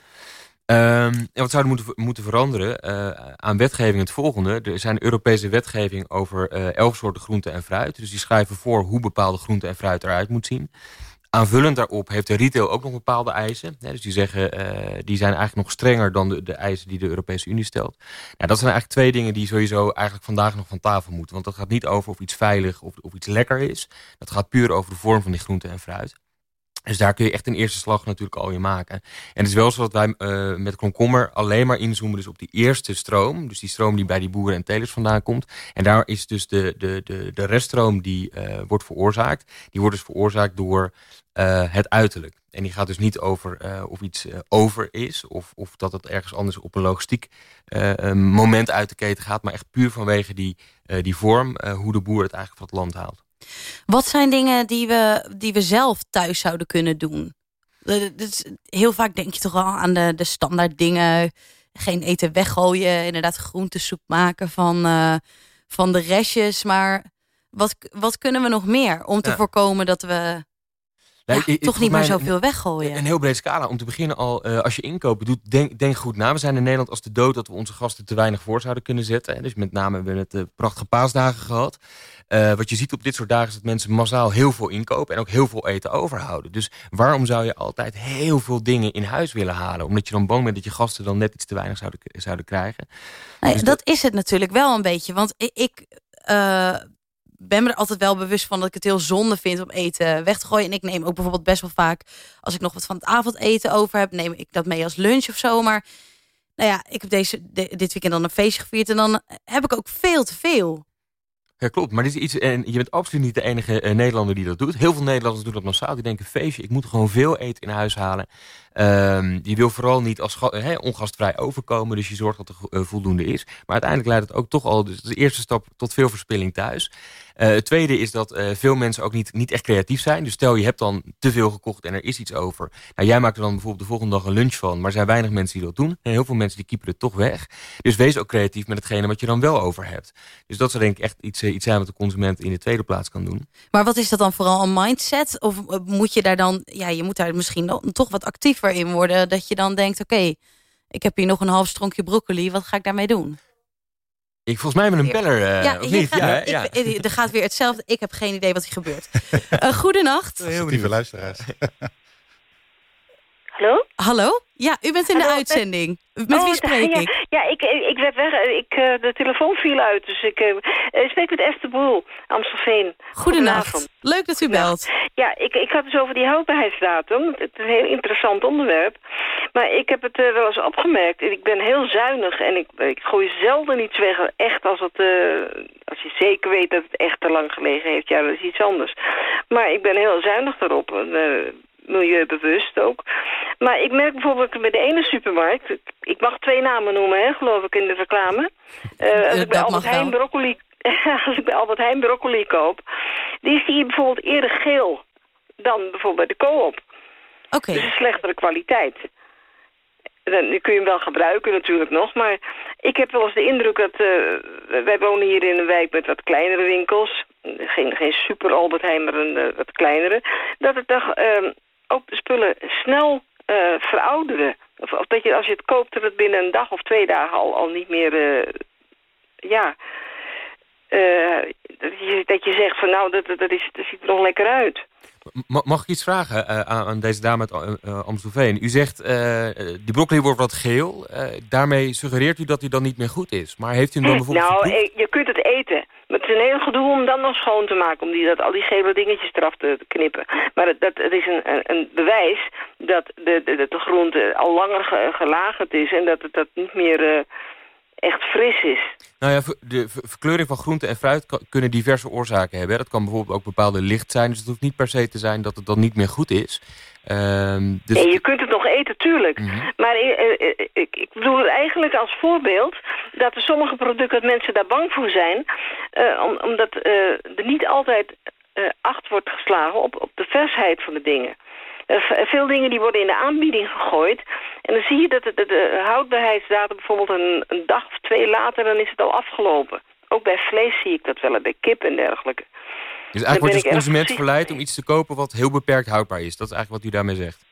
Ehm, en wat zou er moeten, moeten veranderen eh, aan wetgeving het volgende. Er zijn Europese wetgeving over eh, elf soorten groente en fruit. Dus die schrijven voor hoe bepaalde groente en fruit eruit moet zien. Aanvullend daarop heeft de retail ook nog bepaalde eisen. Dus die zeggen, eh, die zijn eigenlijk nog strenger dan de, de eisen die de Europese Unie stelt. Nou, dat zijn eigenlijk twee dingen die sowieso eigenlijk vandaag nog van tafel moeten. Want dat gaat niet over of iets veilig of, of iets lekker is. Dat gaat puur over de vorm van die groente en fruit. Dus daar kun je echt een eerste slag natuurlijk al in maken. En het is wel zo dat wij eh, met komkommer alleen maar inzoomen dus op die eerste stroom. Dus die stroom die bij die boeren en telers vandaan komt. En daar is dus de, de, de, de reststroom die eh, wordt veroorzaakt. Die wordt dus veroorzaakt door eh, het uiterlijk. En die gaat dus niet over of iets over is. Of, of dat het ergens anders op een logistiek moment uit de keten gaat. Maar echt puur vanwege die, die vorm. hoe de boer het eigenlijk van het land haalt. Wat zijn dingen die we, die we zelf thuis zouden kunnen doen? Eh, dus heel vaak denk je toch al aan de, de standaard dingen. Geen eten weggooien, inderdaad groentesoep maken van, eh, van de restjes. Maar wat, wat kunnen we nog meer om te Ja. voorkomen dat we ja, toch niet meer een- zoveel weggooien? Een heel breed scala. Om te beginnen al, eh, als je inkopen doet, denk, denk goed na. We zijn in Nederland als de dood dat we onze gasten te weinig voor zouden kunnen zetten. Dus met name hebben we het prachtige paasdagen gehad. Eh, wat je ziet op dit soort dagen is dat mensen massaal heel veel inkopen en ook heel veel eten overhouden. Dus waarom zou je altijd heel veel dingen in huis willen halen? Omdat je dan bang bent dat je gasten dan net iets te weinig zouden, zouden krijgen. Nee, Dus dat is het natuurlijk wel een beetje. Want ik, ik eh, ben me er altijd wel bewust van dat ik het heel zonde vind om eten weg te gooien. En ik neem ook bijvoorbeeld best wel vaak, als ik nog wat van het avondeten over heb, neem ik dat mee als lunch of zo. Maar nou ja, ik heb deze, de- dit weekend dan een feestje gevierd en dan heb ik ook veel te veel. Ja, klopt. Maar dit is iets, en je bent absoluut niet de enige eh, Nederlander die dat doet. Heel veel Nederlanders doen dat massaal. Die denken, feestje, ik moet gewoon veel eten in huis halen. Ehm, je wil vooral niet als ongastvrij overkomen, dus je zorgt dat er eh, voldoende is. Maar uiteindelijk leidt het ook toch al, dus de eerste stap tot veel verspilling thuis. Eh, het tweede is dat eh, veel mensen ook niet, niet echt creatief zijn. Dus stel je hebt dan te veel gekocht en er is iets over. Nou, jij maakt er dan bijvoorbeeld de volgende dag een lunch van, maar er zijn weinig mensen die dat doen. En heel veel mensen die kiepen het toch weg. Dus wees ook creatief met hetgene wat je dan wel over hebt. Dus dat zou denk ik echt iets, eh, iets zijn wat de consument in de tweede plaats kan doen. Maar wat is dat dan vooral een mindset? Of moet je daar dan, ja, je moet daar misschien toch wat actiever in worden. Dat je dan denkt, oké, ik heb hier nog een half stronkje broccoli. Wat ga ik daarmee doen? Ik volgens mij met een beller, eh, ja, of hier niet? gaat, ja, ik- ja. ik- er gaat weer hetzelfde. Ik heb geen idee wat hier gebeurt. Uh, goedenacht. Lieve luisteraars. Hallo? Hallo? Ja, u bent in de Hallo, uitzending. Met Oh, wie spreek ja, ik? Ja, ik, ik werd weg. Ik, eh, de telefoon viel uit. Dus ik eh, ik spreek met Esther Boel, Amstelveen. Goedenacht. Goedenavond. Leuk dat u belt. Ja, ik, ik had het dus over die houdbaarheidsdatum. Het is een heel interessant onderwerp. Maar ik heb het eh, wel eens opgemerkt. Ik ben heel zuinig en ik, ik gooi zelden iets weg. Echt als, het, eh, als je zeker weet dat het echt te lang gelegen heeft. Ja, dat is iets anders. Maar ik ben heel zuinig daarop. en, eh, milieubewust ook. Maar ik merk bijvoorbeeld bij de ene supermarkt... ik- mag twee namen noemen, hè, geloof ik, in de reclame. Eh, als ik bij Albert Heijn broccoli... als ik bij Albert Heijn broccoli koop... die is die bijvoorbeeld eerder geel dan bijvoorbeeld bij de co-op. Oké. Dus een slechtere kwaliteit. Dan kun je hem wel gebruiken natuurlijk nog, maar ik heb wel eens de indruk dat... eh, wij wonen hier in een wijk met wat kleinere winkels. Geen, geen super Albert Heijn, maar een wat kleinere. Dat het toch ehm, ook de spullen snel eh, verouderen. Of, dat je als je het koopt, dat het binnen een dag of twee dagen al, al niet meer... eh, ja, dat, je, dat je zegt van nou, dat, dat, is, dat ziet er nog lekker uit. Ma- mag ik iets vragen eh, aan, aan deze dame uit uh, uh, Amstelveen? U zegt, eh, eh, die broccoli wordt wat geel. Eh, daarmee suggereert u dat hij dan niet meer goed is. Maar heeft u hem dan bijvoorbeeld Nou, geproefd? eh, je kunt het eten. Maar het is een heel gedoe om dan nog schoon te maken. Om die, dat, al die gele dingetjes eraf te, knippen. Maar het, dat, het is een, een, een bewijs dat de, de, de groente al langer ge- gelagerd is. En dat het dat niet meer eh, echt fris is. Nou ja, de ver- verkleuring van groente en fruit kunnen diverse oorzaken hebben. Dat kan bijvoorbeeld ook bepaalde licht zijn. Dus het hoeft niet per se te zijn dat het dan niet meer goed is. Ehm, dus Nee, je kunt het nog eten, tuurlijk. Mhm. Maar eh, eh, eh, ik, ik bedoel het eigenlijk als voorbeeld... dat er sommige producten, dat mensen daar bang voor zijn... om, omdat er niet altijd acht wordt geslagen op, op de versheid van de dingen. Eh, v- veel dingen die worden in de aanbieding gegooid... en dan zie je dat de, de, de houdbaarheidsdatum bijvoorbeeld een, een dag of twee later... dan is het al afgelopen. Ook bij vlees zie ik dat wel, en bij kip en dergelijke. dus eigenlijk wordt de erg consument verleid om iets te kopen wat heel beperkt houdbaar is. Dat is eigenlijk wat u daarmee zegt.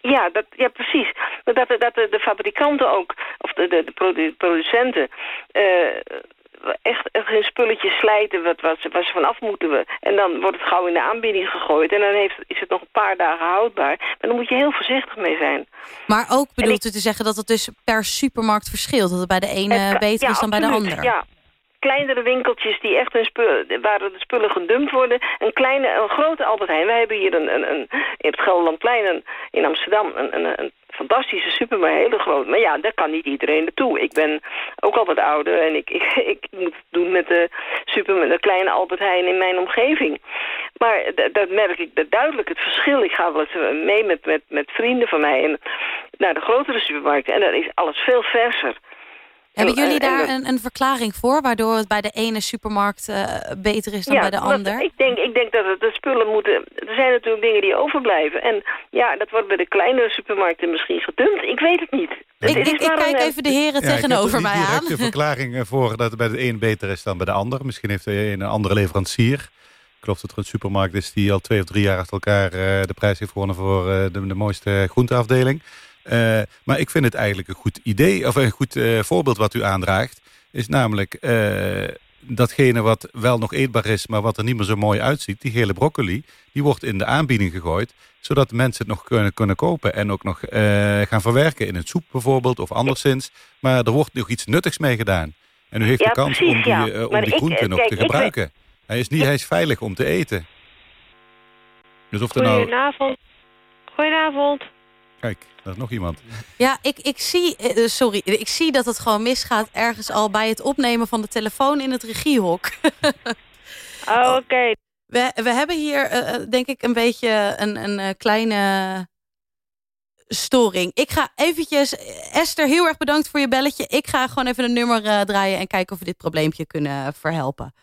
Ja, dat, ja precies. Dat, dat de, fabrikanten ook, of de, de, de produ- producenten, eh, echt, echt hun spulletjes slijten wat, wat, ze, waar ze vanaf moeten. We. En dan wordt het gauw in de aanbieding gegooid. En dan heeft, is het nog een paar dagen houdbaar. Maar dan moet je heel voorzichtig mee zijn. Maar ook bedoelt u te zeggen dat het dus per supermarkt verschilt? Dat het bij de ene Het beter ja, is dan bij de ander? Ja. Kleinere winkeltjes die echt hun spullen, waar de spullen gedumpt worden. Een kleine, een grote Albert Heijn. Wij hebben hier een, een, een in het Gelderlandplein een, in Amsterdam een, een, een fantastische supermarkt, hele groot. Maar ja, daar kan niet iedereen naartoe. Ik ben ook al wat ouder en ik, ik, ik moet het doen met de, super, met de kleine Albert Heijn in mijn omgeving. Maar dat merk ik dat duidelijk het verschil. Ik ga wel eens eh, mee met, met, met vrienden van mij en naar de grotere supermarkten. En daar is alles veel verser. Hebben En- jullie en daar een, een verklaring voor... waardoor het bij de ene supermarkt eh, beter is dan bij de ander? Ik denk, ik denk dat het de spullen moeten... Er zijn natuurlijk dingen die overblijven. En ja, dat wordt bij de kleinere supermarkten misschien gedumpt. Ik weet het niet. Ik, Het is ik, ik maar kijk een, eh, even de heren Ja, ik heb tegenover er mij niet aan. direct een verklaring eh, voor dat het bij de een beter is dan bij de ander. Misschien heeft de een een andere leverancier. Ik geloof dat er een supermarkt is die al twee of drie jaar achter elkaar eh, de prijs heeft gewonnen voor eh, de, de mooiste groenteafdeling. Eh, maar ik vind het eigenlijk een goed idee, of een goed eh, voorbeeld wat u aandraagt. Is namelijk eh, datgene wat wel nog eetbaar is, maar wat er niet meer zo mooi uitziet. Die gele broccoli, die wordt in de aanbieding gegooid. Zodat de mensen het nog kunnen, kunnen kopen en ook nog eh, gaan verwerken in een soep bijvoorbeeld of anderszins. Maar er wordt nog iets nuttigs mee gedaan. En u heeft Ja, de kans precies, om die, ja. eh, om die ik, groente nog te ik gebruiken. Hij is, niet, hij is veilig om te eten. Dus of er nou... Goedenavond. Goedenavond. Kijk, er is nog iemand. Ja, ik, ik, zie, eh, sorry, ik zie dat het gewoon misgaat ergens al bij het opnemen van de telefoon in het regiehok. Oh, oké. We, we hebben hier eh, eh, denk ik een beetje een, een eh, kleine storing. Ik ga eventjes, Esther, heel erg bedankt voor je belletje. Ik ga gewoon even een nummer eh, draaien en kijken of we dit probleempje kunnen verhelpen.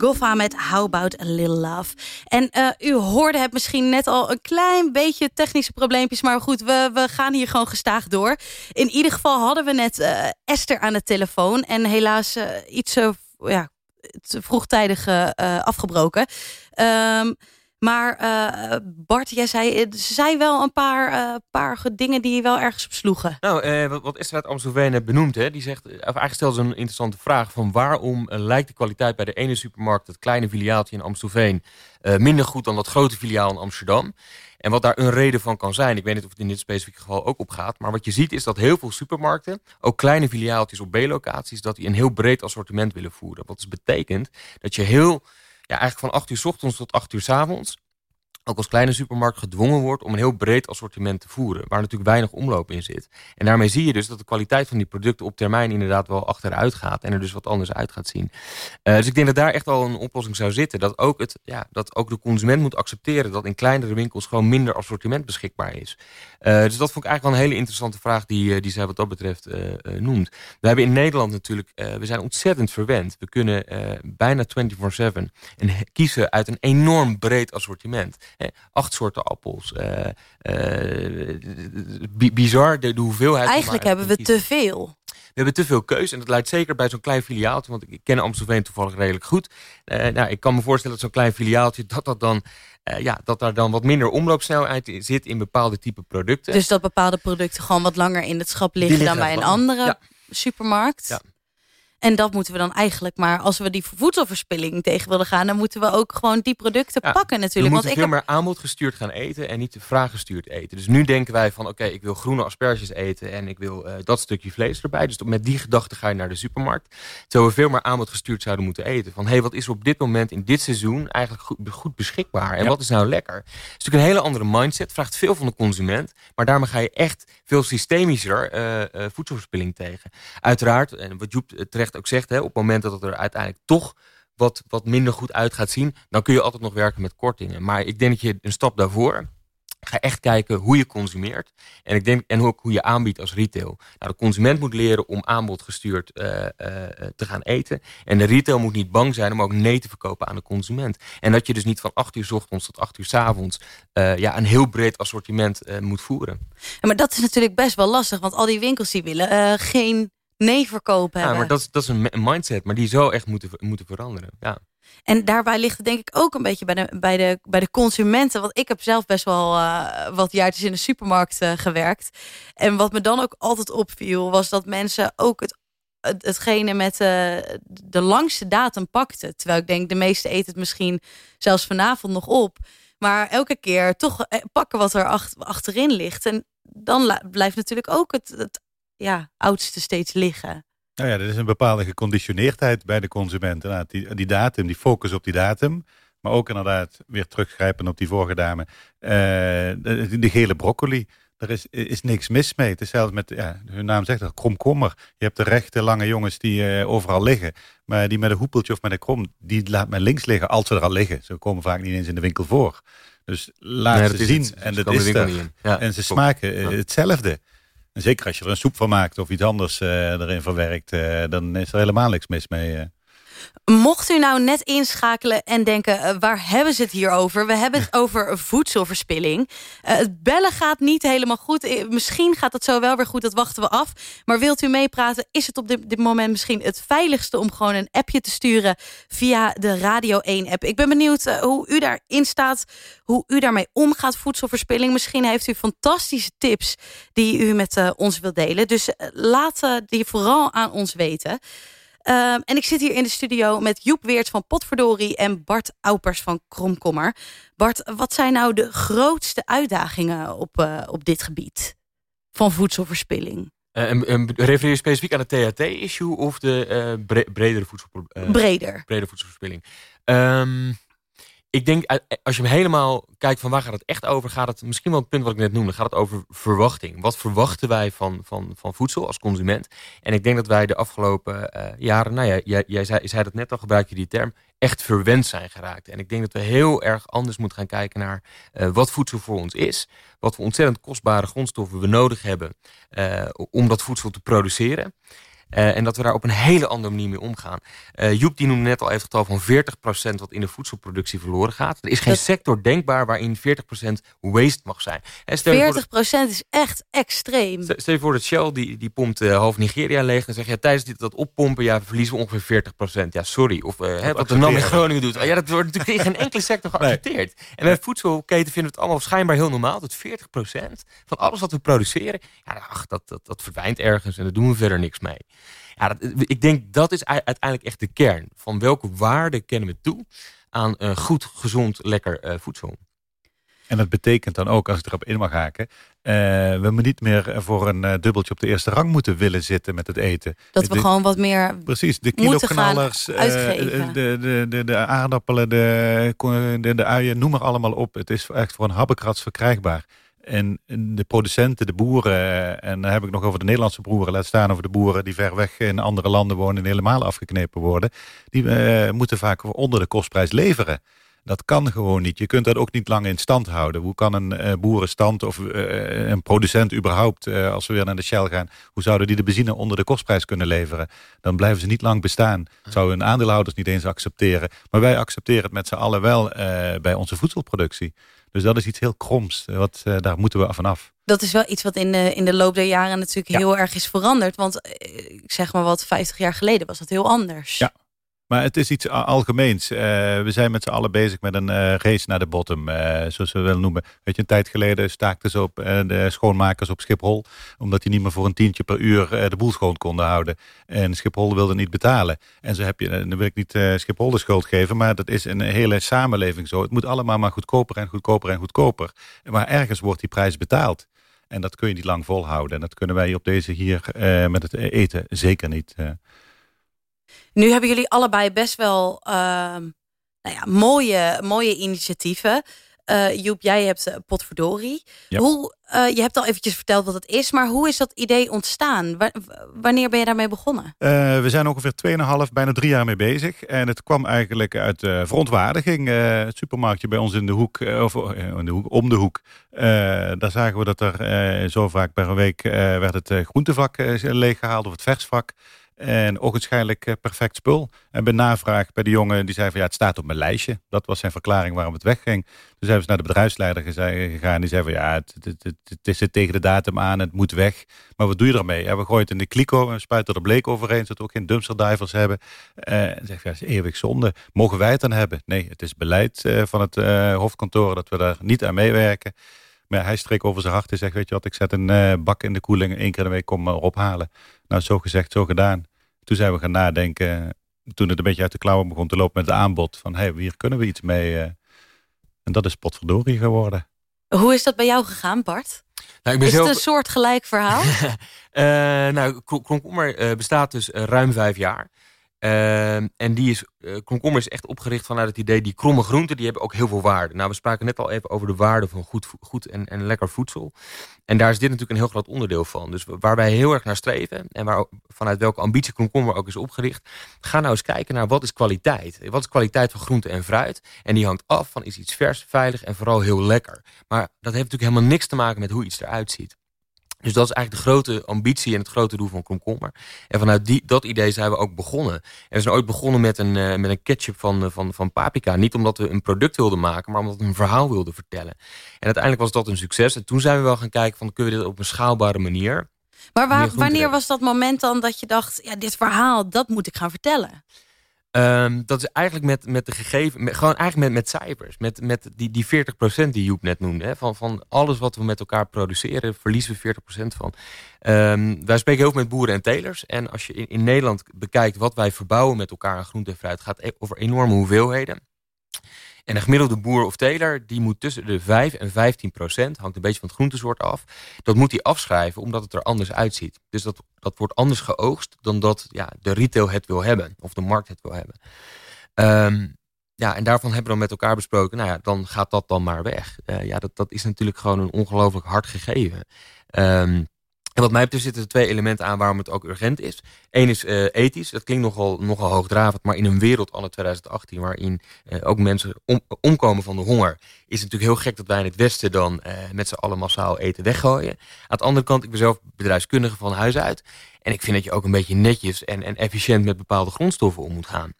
Goffa met How About a Little Love. En eh, u hoorde het misschien net al een klein beetje technische probleempjes. Maar goed, we, we gaan hier gewoon gestaag door. In ieder geval hadden we net eh, Esther aan de telefoon. En helaas eh, iets ja, vroegtijdig afgebroken. Ehm, maar eh, Bart, jij zei, eh, ze zei wel een paar, eh, paar ge- dingen die je wel ergens op sloegen. Nou, wat, wat Esther uit Amstelveen benoemd, hè, die zegt, of eigenlijk stelt ze een interessante vraag van waarom lijkt de kwaliteit bij de ene supermarkt, het kleine filiaaltje in Amstelveen, minder goed dan dat grote filiaal in Amsterdam. En wat daar een reden van kan zijn, ik weet niet of het in dit specifieke geval ook op gaat, maar wat je ziet is dat heel veel supermarkten, ook kleine filiaaltjes op B-locaties, dat die een heel breed assortiment willen voeren. Wat dus betekent dat je heel, ja, eigenlijk van 8 uur 's ochtends tot 8 uur 's avonds ook als kleine supermarkt gedwongen wordt om een heel breed assortiment te voeren. Waar natuurlijk weinig omloop in zit. En daarmee zie je dus dat de kwaliteit van die producten op termijn inderdaad wel achteruit gaat. En er dus wat anders uit gaat zien. Eh, dus ik denk dat daar echt wel een oplossing zou zitten. Dat ook, het, ja, dat ook de consument moet accepteren dat in kleinere winkels gewoon minder assortiment beschikbaar is. Eh, dus dat vond ik eigenlijk wel een hele interessante vraag die, eh, die zij wat dat betreft noemt. We hebben in Nederland natuurlijk, we zijn ontzettend verwend. We kunnen bijna 24-7 en he- kiezen uit een enorm breed assortiment. Hè, acht soorten appels. bi- bizar de, de hoeveelheid. Eigenlijk hebben we te veel. we hebben te veel keus en dat leidt zeker bij zo'n klein filiaaltje. Want ik ken Amstelveen toevallig redelijk goed. Eh, nou, ik kan me voorstellen dat zo'n klein filiaaltje... dat, dat, dan, ja, dat daar dan wat minder omloopsnelheid in zit in bepaalde type producten. Dus dat bepaalde producten gewoon wat langer in het schap liggen, dan bij een andere Ja. supermarkt. Ja. En dat moeten we dan eigenlijk maar, als we die voedselverspilling tegen willen gaan, dan moeten we ook gewoon die producten Ja, pakken We natuurlijk. Want moeten ik veel heb, meer aanbodgestuurd gaan eten en niet vraaggestuurd eten. Dus nu denken wij van oké, ik wil groene asperges eten en ik wil eh, dat stukje vlees erbij. Dus met die gedachte ga je naar de supermarkt. Terwijl we veel meer aanbodgestuurd zouden moeten eten. Van hé, hey, wat is er op dit moment in dit seizoen eigenlijk goed, goed beschikbaar? En Ja. wat is nou lekker? Het is natuurlijk een hele andere mindset, vraagt veel van de consument. Maar daarmee ga je echt veel systemischer eh, eh, voedselverspilling tegen. Uiteraard, en wat Joep eh, ook zegt, hè, op het moment dat het er uiteindelijk toch wat, wat minder goed uit gaat zien, dan kun je altijd nog werken met kortingen. Maar ik denk dat je een stap daarvoor Ga echt kijken hoe je consumeert. En ik denk en ook hoe je aanbiedt als retail. Nou, de consument moet leren om aanbod gestuurd eh, eh, te gaan eten. En de retail moet niet bang zijn om ook nee te verkopen aan de consument. En dat je dus niet van 8 uur 's ochtends tot 8 uur 's avonds eh, ja, een heel breed assortiment moet voeren. Maar dat is natuurlijk best wel lastig. Want al die winkels die willen geen nee verkoop hebben. Ja, maar dat, is- dat is een mi- een mindset, maar die zou echt moeten, moeten veranderen. Ja. En daarbij ligt het denk ik ook een beetje bij de, bij de, bij de consumenten. Want ik heb zelf best wel eh, wat jaartjes in de supermarkt eh, gewerkt. En wat me dan ook altijd opviel, was dat mensen ook het, het, hetgene met eh, de langste datum pakten. Terwijl ik denk, de meeste eten het misschien zelfs vanavond nog op. Maar elke keer toch pakken wat er ach- achterin ligt. En dan blijft natuurlijk ook het, het ja, oudste steeds liggen. Nou ja, er is een bepaalde geconditioneerdheid bij de consument. Inderdaad, die, die datum, die focus op die datum. Maar ook inderdaad weer teruggrijpen op die vorige dame. eh, de, de gele broccoli. Er is, is niks mis mee. Het is zelfs met, ja, hun naam zegt dat, kromkommer. Je hebt de rechte lange jongens die eh, overal liggen. Maar die met een hoepeltje of met een krom, die laat men links liggen als ze er al liggen. Ze komen vaak niet eens in de winkel voor. Dus laat Nee, ze dat is zien het. en Ze dat is er. niet in. Ja, en ze smaken eh, Ja. hetzelfde. En zeker als je er een soep van maakt of iets anders eh, erin verwerkt, eh, dan is er helemaal niks mis mee. Mocht u nou net inschakelen en denken, eh, waar hebben ze het hier over? We hebben het over voedselverspilling. Eh, het bellen gaat niet helemaal goed. Eh, Misschien gaat het zo wel weer goed, dat wachten we af. Maar wilt u meepraten, is het op dit, dit moment misschien het veiligste... om gewoon een appje te sturen via de Radio 1-app. Ik ben benieuwd hoe u daarin staat, hoe u daarmee omgaat, voedselverspilling. Misschien heeft u fantastische tips die u met ons wilt delen. Dus laat die vooral aan ons weten. Ehm, en ik zit hier in de studio met Joep Weert van Potverdorie en Bart Aupers van Kromkommer. Bart, wat zijn nou de grootste uitdagingen op, eh, op dit gebied van voedselverspilling? Eh, en, en refereer je specifiek aan de THT-issue of de bre- bredere voedsel, eh, Breder. brede voedselverspilling? Ehm, ik denk, eh, als je hem helemaal kijkt van waar gaat het echt over, gaat het misschien wel het punt wat ik net noemde, gaat het over verwachting. Wat verwachten wij van, van, van voedsel als consument? En ik denk dat wij de afgelopen eh, jaren, nou ja, jij, jij zei, zei dat net al, gebruik je die term, echt verwend zijn geraakt. En ik denk dat we heel erg anders moeten gaan kijken naar eh, wat voedsel voor ons is. Wat voor ontzettend kostbare grondstoffen we nodig hebben eh, om dat voedsel te produceren. Eh, en dat we daar op een hele andere manier mee omgaan. Eh, Joep die noemde net al even het getal van 40% wat in de voedselproductie verloren gaat. Er is geen Dat- sector denkbaar waarin 40% waste mag zijn. Hè, stel je voor dat- 40% is echt extreem. Stel stel je voor dat Shell die, die pompt eh, half Nigeria leeg. Dan zeg je ja, tijdens dit, dat oppompen ja, verliezen we ongeveer 40%. Ja, sorry. Of eh, hè, wat de NAM in. Groningen doet. Ah, Ja, dat wordt natuurlijk in geen enkele sector geaccepteerd. En bij voedselketen vinden we het allemaal schijnbaar heel normaal. Dat 40% van alles wat we produceren, ja, ach, dat, dat, dat verdwijnt ergens en daar doen we verder niks mee. Ja, dat, ik denk dat is uiteindelijk echt de kern. Van welke waarde kennen we toe aan eh, goed, gezond, lekker eh, voedsel. En dat betekent dan ook, als ik erop in mag haken, eh, we niet meer voor een dubbeltje op de eerste rang moeten willen zitten met het eten. Dat we De- gewoon wat meer Precies, de kiloknallers, eh, uitgeven. de, de, de, de aardappelen, de, de, de uien, noem maar allemaal op. Het is echt voor een habbekrats verkrijgbaar. En de producenten, de boeren, eh, en dan heb ik nog over de Nederlandse boeren, laat staan over de boeren die ver weg in andere landen wonen en helemaal afgeknepen worden, die eh, moeten vaak onder de kostprijs leveren. Dat kan gewoon niet. Je kunt dat ook niet lang in stand houden. Hoe kan een eh, boerenstand of eh, een producent überhaupt, eh, als we weer naar de Shell gaan, hoe zouden die de benzine onder de kostprijs kunnen leveren? Dan blijven ze niet lang bestaan. Dat zouden hun aandeelhouders niet eens accepteren. Maar wij accepteren het met z'n allen wel eh, bij onze voedselproductie. Dus dat is iets heel kroms. Wat, eh, daar moeten we vanaf. Dat is wel iets wat in de, in de loop der jaren natuurlijk Ja. heel erg is veranderd. Want eh, ik zeg maar wat, 50 jaar geleden was dat heel anders. Ja. Maar het is iets algemeens. Eh, we zijn met z'n allen bezig met een eh, race naar de bottom, eh, zoals we wel noemen. Weet je, een tijd geleden staakten ze op de schoonmakers op Schiphol, omdat die niet meer voor een tientje per uur de boel schoon konden houden. En Schiphol wilde niet betalen. En zo heb je, dan wil ik niet Schiphol de schuld geven, maar dat is een hele samenleving zo. Het moet allemaal maar goedkoper en goedkoper en goedkoper. Maar ergens wordt die prijs betaald. En dat kun je niet lang volhouden. En dat kunnen wij op deze hier met het eten zeker niet. Nu hebben jullie allebei best wel ehm, nou ja, mooie, mooie initiatieven. eh, Joep, jij hebt eh, Potverdorie. Ja. Hoe, eh, je hebt al eventjes verteld wat het is, maar hoe is dat idee ontstaan? Wa- wanneer ben je daarmee begonnen? We zijn ongeveer 2,5, bijna drie jaar mee bezig. En het kwam eigenlijk uit verontwaardiging. Het supermarktje bij ons in de hoek, of in de hoek, om de hoek. daar zagen we dat er zo vaak per week werd het groentevak eh, leeggehaald of het versvak. En ogenschijnlijk eh, perfect spul. En bij navraag bij de jongen, die zei van ja, het staat op mijn lijstje. Dat was zijn verklaring waarom het wegging. Toen zijn we naar de bedrijfsleider gegaan. Die zei van ja, het, het, het, het tegen de datum aan, het moet weg. Maar wat doe je ermee? Ja, we gooien het in de kliko en spuiten er bleek overheen, zodat we ook geen dumpster divers hebben. Eh, en zeg ja, is eeuwig zonde. Mogen wij het dan hebben? Nee, het is beleid eh, van het hoofdkantoor dat we daar niet aan meewerken. Maar hij streek over zijn hart en zegt, weet je wat, ik zet een bak in de koeling, één keer in de week kom maar ophalen. Nou, zo gezegd, zo gedaan. Toen zijn we gaan nadenken, toen het een beetje uit de klauwen begon te lopen met het aanbod, van hé, hey, hier kunnen we iets mee. eh. en dat is potverdorie geworden. Hoe is dat bij jou gegaan, Bart? Nou, ik ben is zelf- het een soort gelijk verhaal? Eh, nou, komkommer eh, bestaat dus ruim vijf jaar. Ehm, en die is, eh, komkommer is echt opgericht vanuit het idee, die kromme groenten, die hebben ook heel veel waarde. Nou, we spraken net al even over de waarde van goed, goed en, en lekker voedsel. En daar is dit natuurlijk een heel groot onderdeel van. Dus waar wij heel erg naar streven, en waar, vanuit welke ambitie komkommer ook is opgericht, ga nou eens kijken naar wat is kwaliteit. Wat is kwaliteit van groente en fruit? En die hangt af van is iets vers, veilig en vooral heel lekker. Maar dat heeft natuurlijk helemaal niks te maken met hoe iets eruit ziet. Dus dat is eigenlijk de grote ambitie en het grote doel van Komkommer. En vanuit die, dat idee zijn we ook begonnen. En we zijn ooit begonnen met een, eh, met een ketchup van, eh, van, van paprika. Niet omdat we een product wilden maken, maar omdat we een verhaal wilden vertellen. En uiteindelijk was dat een succes. En toen zijn we wel gaan kijken van kunnen we dit op een schaalbare manier. Maar waar, wanneer was dat moment dan dat je dacht... ja, dit verhaal, dat moet ik gaan vertellen? Ehm, dat is eigenlijk met, met de gegeven, gewoon eigenlijk met, met cijfers. Met, met die, die 40% die Joep net noemde. Hè, van, van alles wat we met elkaar produceren, verliezen we 40% van. Ehm, wij spreken heel veel met boeren en telers. En als je in, in Nederland bekijkt wat wij verbouwen met elkaar aan groente en fruit, gaat e- over enorme hoeveelheden. En een gemiddelde boer of teler, die moet tussen de 5 en 15 procent, hangt een beetje van het groentesoort af, dat moet hij afschrijven omdat het er anders uitziet. Dus dat, dat wordt anders geoogst dan dat ja, de retail het wil hebben, of de markt het wil hebben. Ehm, ja, en daarvan hebben we dan met elkaar besproken, nou ja, dan gaat dat dan maar weg. Eh, ja, dat, dat is natuurlijk gewoon een ongelooflijk hard gegeven. Ehm, en wat mij betreft zitten er twee elementen aan waarom het ook urgent is. Eén is eh, ethisch. Dat klinkt nogal, nogal hoogdravend. Maar in een wereld anno 2018 waarin eh, ook mensen om- omkomen van de honger... is het natuurlijk heel gek dat wij in het Westen dan eh, met z'n allen massaal eten weggooien. Aan de andere kant, ik ben zelf bedrijfskundige van huis uit. En ik vind dat je ook een beetje netjes en, en efficiënt met bepaalde grondstoffen om moet gaan.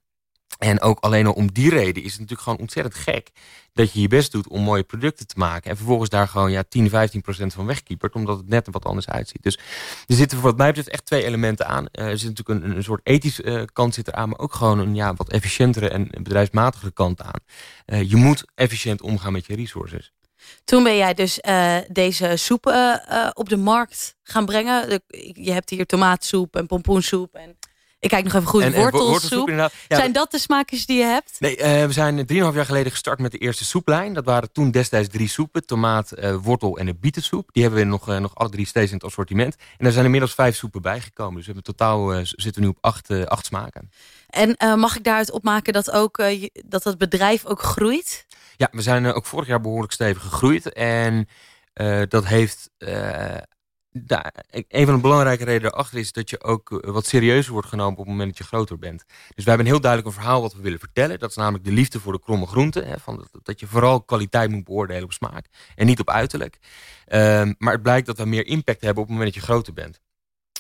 En ook alleen al om die reden is het natuurlijk gewoon ontzettend gek... dat je je best doet om mooie producten te maken... en vervolgens daar gewoon ja, 10, 15 procent van wegkiepert... omdat het net wat anders uitziet. Dus er zitten wat mij betreft echt twee elementen aan. Eh, er zit natuurlijk een, een soort ethische eh, kant zit eraan... maar ook gewoon een ja, wat efficiëntere en bedrijfsmatigere kant aan. Eh, je moet efficiënt omgaan met je resources. Toen ben jij dus deze soep op de markt gaan brengen. Je hebt hier tomaatsoep en pompoensoep. En ik kijk nog even goed, En- en wo- wortelsoep. Ja, Zijn dat de smaakjes die je hebt? Nee, eh, we zijn 3,5 jaar geleden gestart met de eerste soeplijn. Dat waren toen destijds drie soepen. Tomaat, eh, wortel en een bietensoep. Die hebben we nog, eh, nog alle drie steeds in het assortiment. En er zijn inmiddels vijf soepen bijgekomen. Dus we hebben totaal zitten we nu op acht, acht smaken. En mag ik daaruit opmaken dat, ook, dat het bedrijf ook groeit? Ja, we zijn ook vorig jaar behoorlijk stevig gegroeid. En dat heeft... een van de belangrijke redenen daarachter is dat je ook eh, wat serieuzer wordt genomen op het moment dat je groter bent. Dus wij hebben heel duidelijk een verhaal wat we willen vertellen. Dat is namelijk de liefde voor de kromme groenten. Hè, van dat, je vooral kwaliteit moet beoordelen op smaak en niet op uiterlijk. Ehm, maar het blijkt dat we meer impact hebben op het moment dat je groter bent.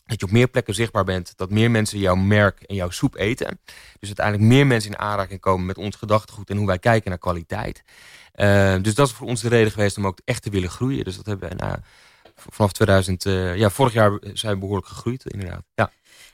Dat je op meer plekken zichtbaar bent. Dat meer mensen jouw merk en jouw soep eten. Dus uiteindelijk meer mensen in aanraking komen met ons gedachtegoed en hoe wij kijken naar kwaliteit. Eh, dus dat is voor ons de reden geweest om ook echt te willen groeien. Dus dat hebben we nou, v- vanaf 2000, eh, ja, vorig jaar zijn we behoorlijk gegroeid, inderdaad. Ja.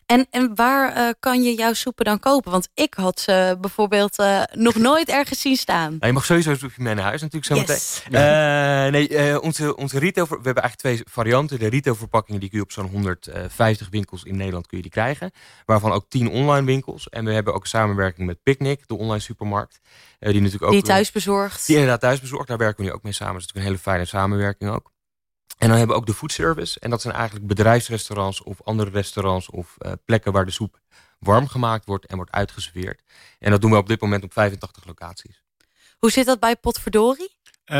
En, en waar eh, kan je jouw soepen dan kopen? Want ik had ze bijvoorbeeld eh, nog nooit ergens zien staan. Nou, je mag sowieso soepje mee naar huis natuurlijk zo Yes. meteen. Nee, onze, onze retail, we hebben eigenlijk twee varianten. De retailverpakkingen die kun je op zo'n 150 winkels in Nederland kun je die krijgen. Waarvan ook 10 online winkels. En we hebben ook samenwerking met Picnic, de online supermarkt. die natuurlijk ook Die thuisbezorgd. Die inderdaad thuisbezorgd. Daar werken we nu ook mee samen. Dat is natuurlijk een hele fijne samenwerking ook. En dan hebben we ook de foodservice. En dat zijn eigenlijk bedrijfsrestaurants of andere restaurants of eh, plekken waar de soep warm gemaakt wordt en wordt uitgeserveerd. En dat doen we op dit moment op 85 locaties. Hoe zit dat bij Potverdorie? Eh,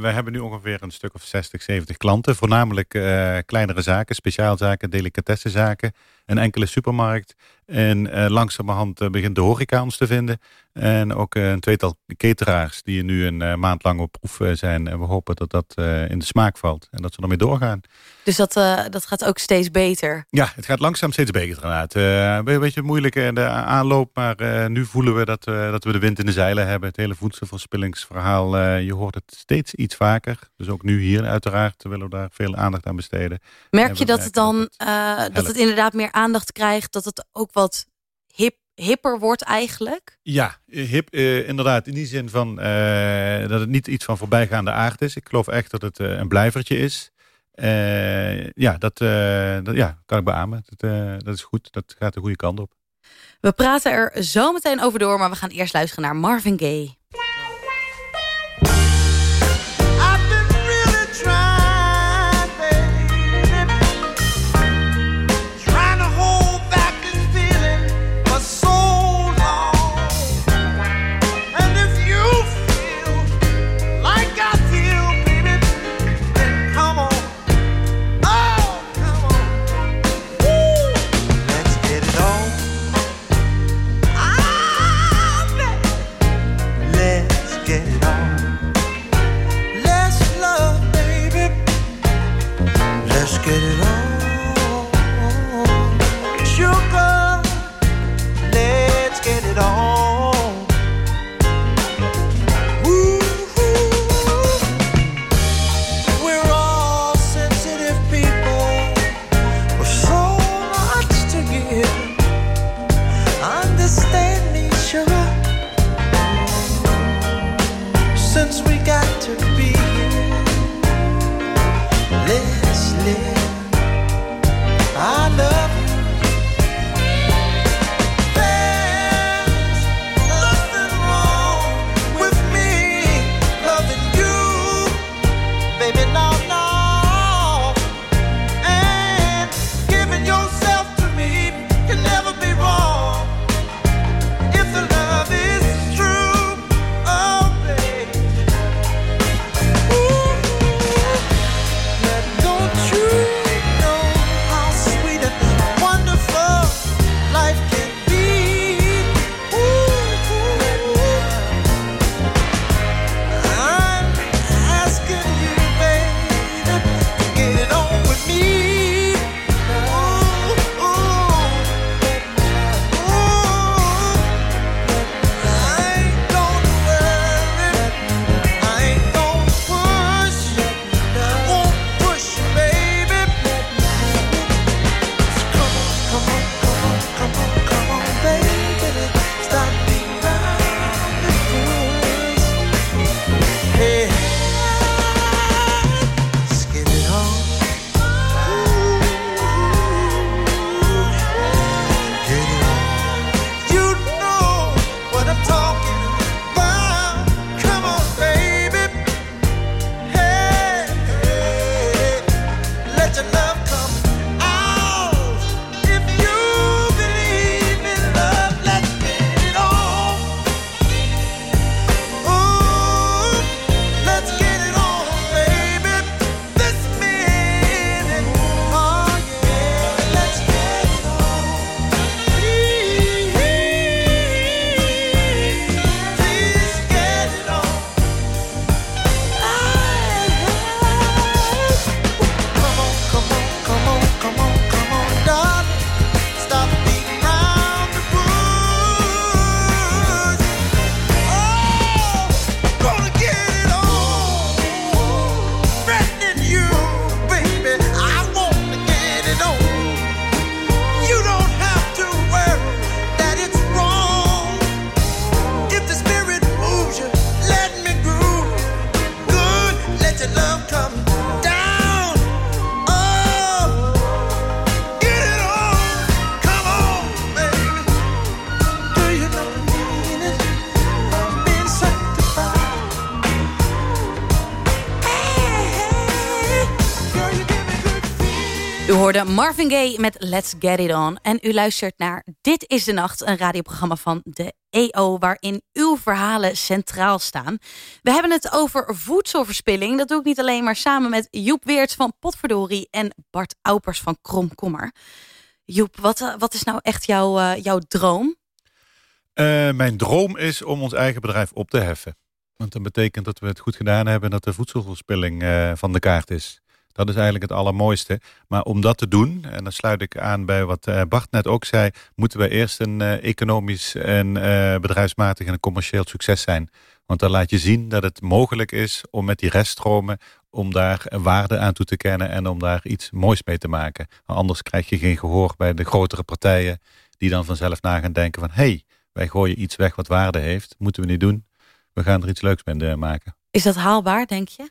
we hebben nu ongeveer een stuk of 60, 70 klanten. Voornamelijk eh, kleinere zaken, speciaalzaken, delicatessenzaken. Een enkele supermarkt. En eh, langzamerhand eh, begint de horeca ons te vinden. En ook eh, een tweetal cateraars die nu een maand lang op proef zijn. En we hopen dat dat in de smaak valt. En dat ze ermee doorgaan. Dus dat, dat gaat ook steeds beter. Ja, het gaat langzaam steeds beter inderdaad. Eh, een beetje moeilijk in de aanloop, maar nu voelen we dat, dat we de wind in de zeilen hebben. Het hele voedselverspillingsverhaal, je hoort het steeds iets vaker. Dus ook nu hier uiteraard willen we daar veel aandacht aan besteden. Merk je dat het dan dat het helpt. inderdaad meer aandacht krijgt, dat het ook wat hip, hipper wordt eigenlijk? Ja, hip eh, inderdaad. In die zin van eh, dat het niet iets van voorbijgaande aard is. Ik geloof echt dat het eh, een blijvertje is. Ja, dat, dat ja, kan ik beamen. Dat, dat is goed. Dat gaat de goede kant op. We praten er zo meteen over door, maar we gaan eerst luisteren naar Marvin Gaye. Hoorde Marvin Gaye met Let's Get It On. En u luistert naar Dit is de Nacht, een radioprogramma van de EO... waarin uw verhalen centraal staan. We hebben het over voedselverspilling. Dat doe ik niet alleen, maar samen met Joep Weerts van Potverdorie... en Bart Aupers van Kromkommer. Joep, wat, eh, wat is nou echt jouw, eh, jouw droom? Eh, mijn droom is om ons eigen bedrijf op te heffen. Want dat betekent dat we het goed gedaan hebben... en dat de voedselverspilling van de kaart is. Dat is eigenlijk het allermooiste. Maar om dat te doen, en dan sluit ik aan bij wat eh, Bart net ook zei... moeten we eerst een eh, economisch en eh, bedrijfsmatig en commercieel succes zijn. Want dan laat je zien dat het mogelijk is om met die reststromen... om daar waarde aan toe te kennen en om daar iets moois mee te maken. Anders krijg je geen gehoor bij de grotere partijen... die dan vanzelf na gaan denken van... hé, hey, wij gooien iets weg wat waarde heeft. Moeten we niet doen. We gaan er iets leuks mee maken. Is dat haalbaar, denk je?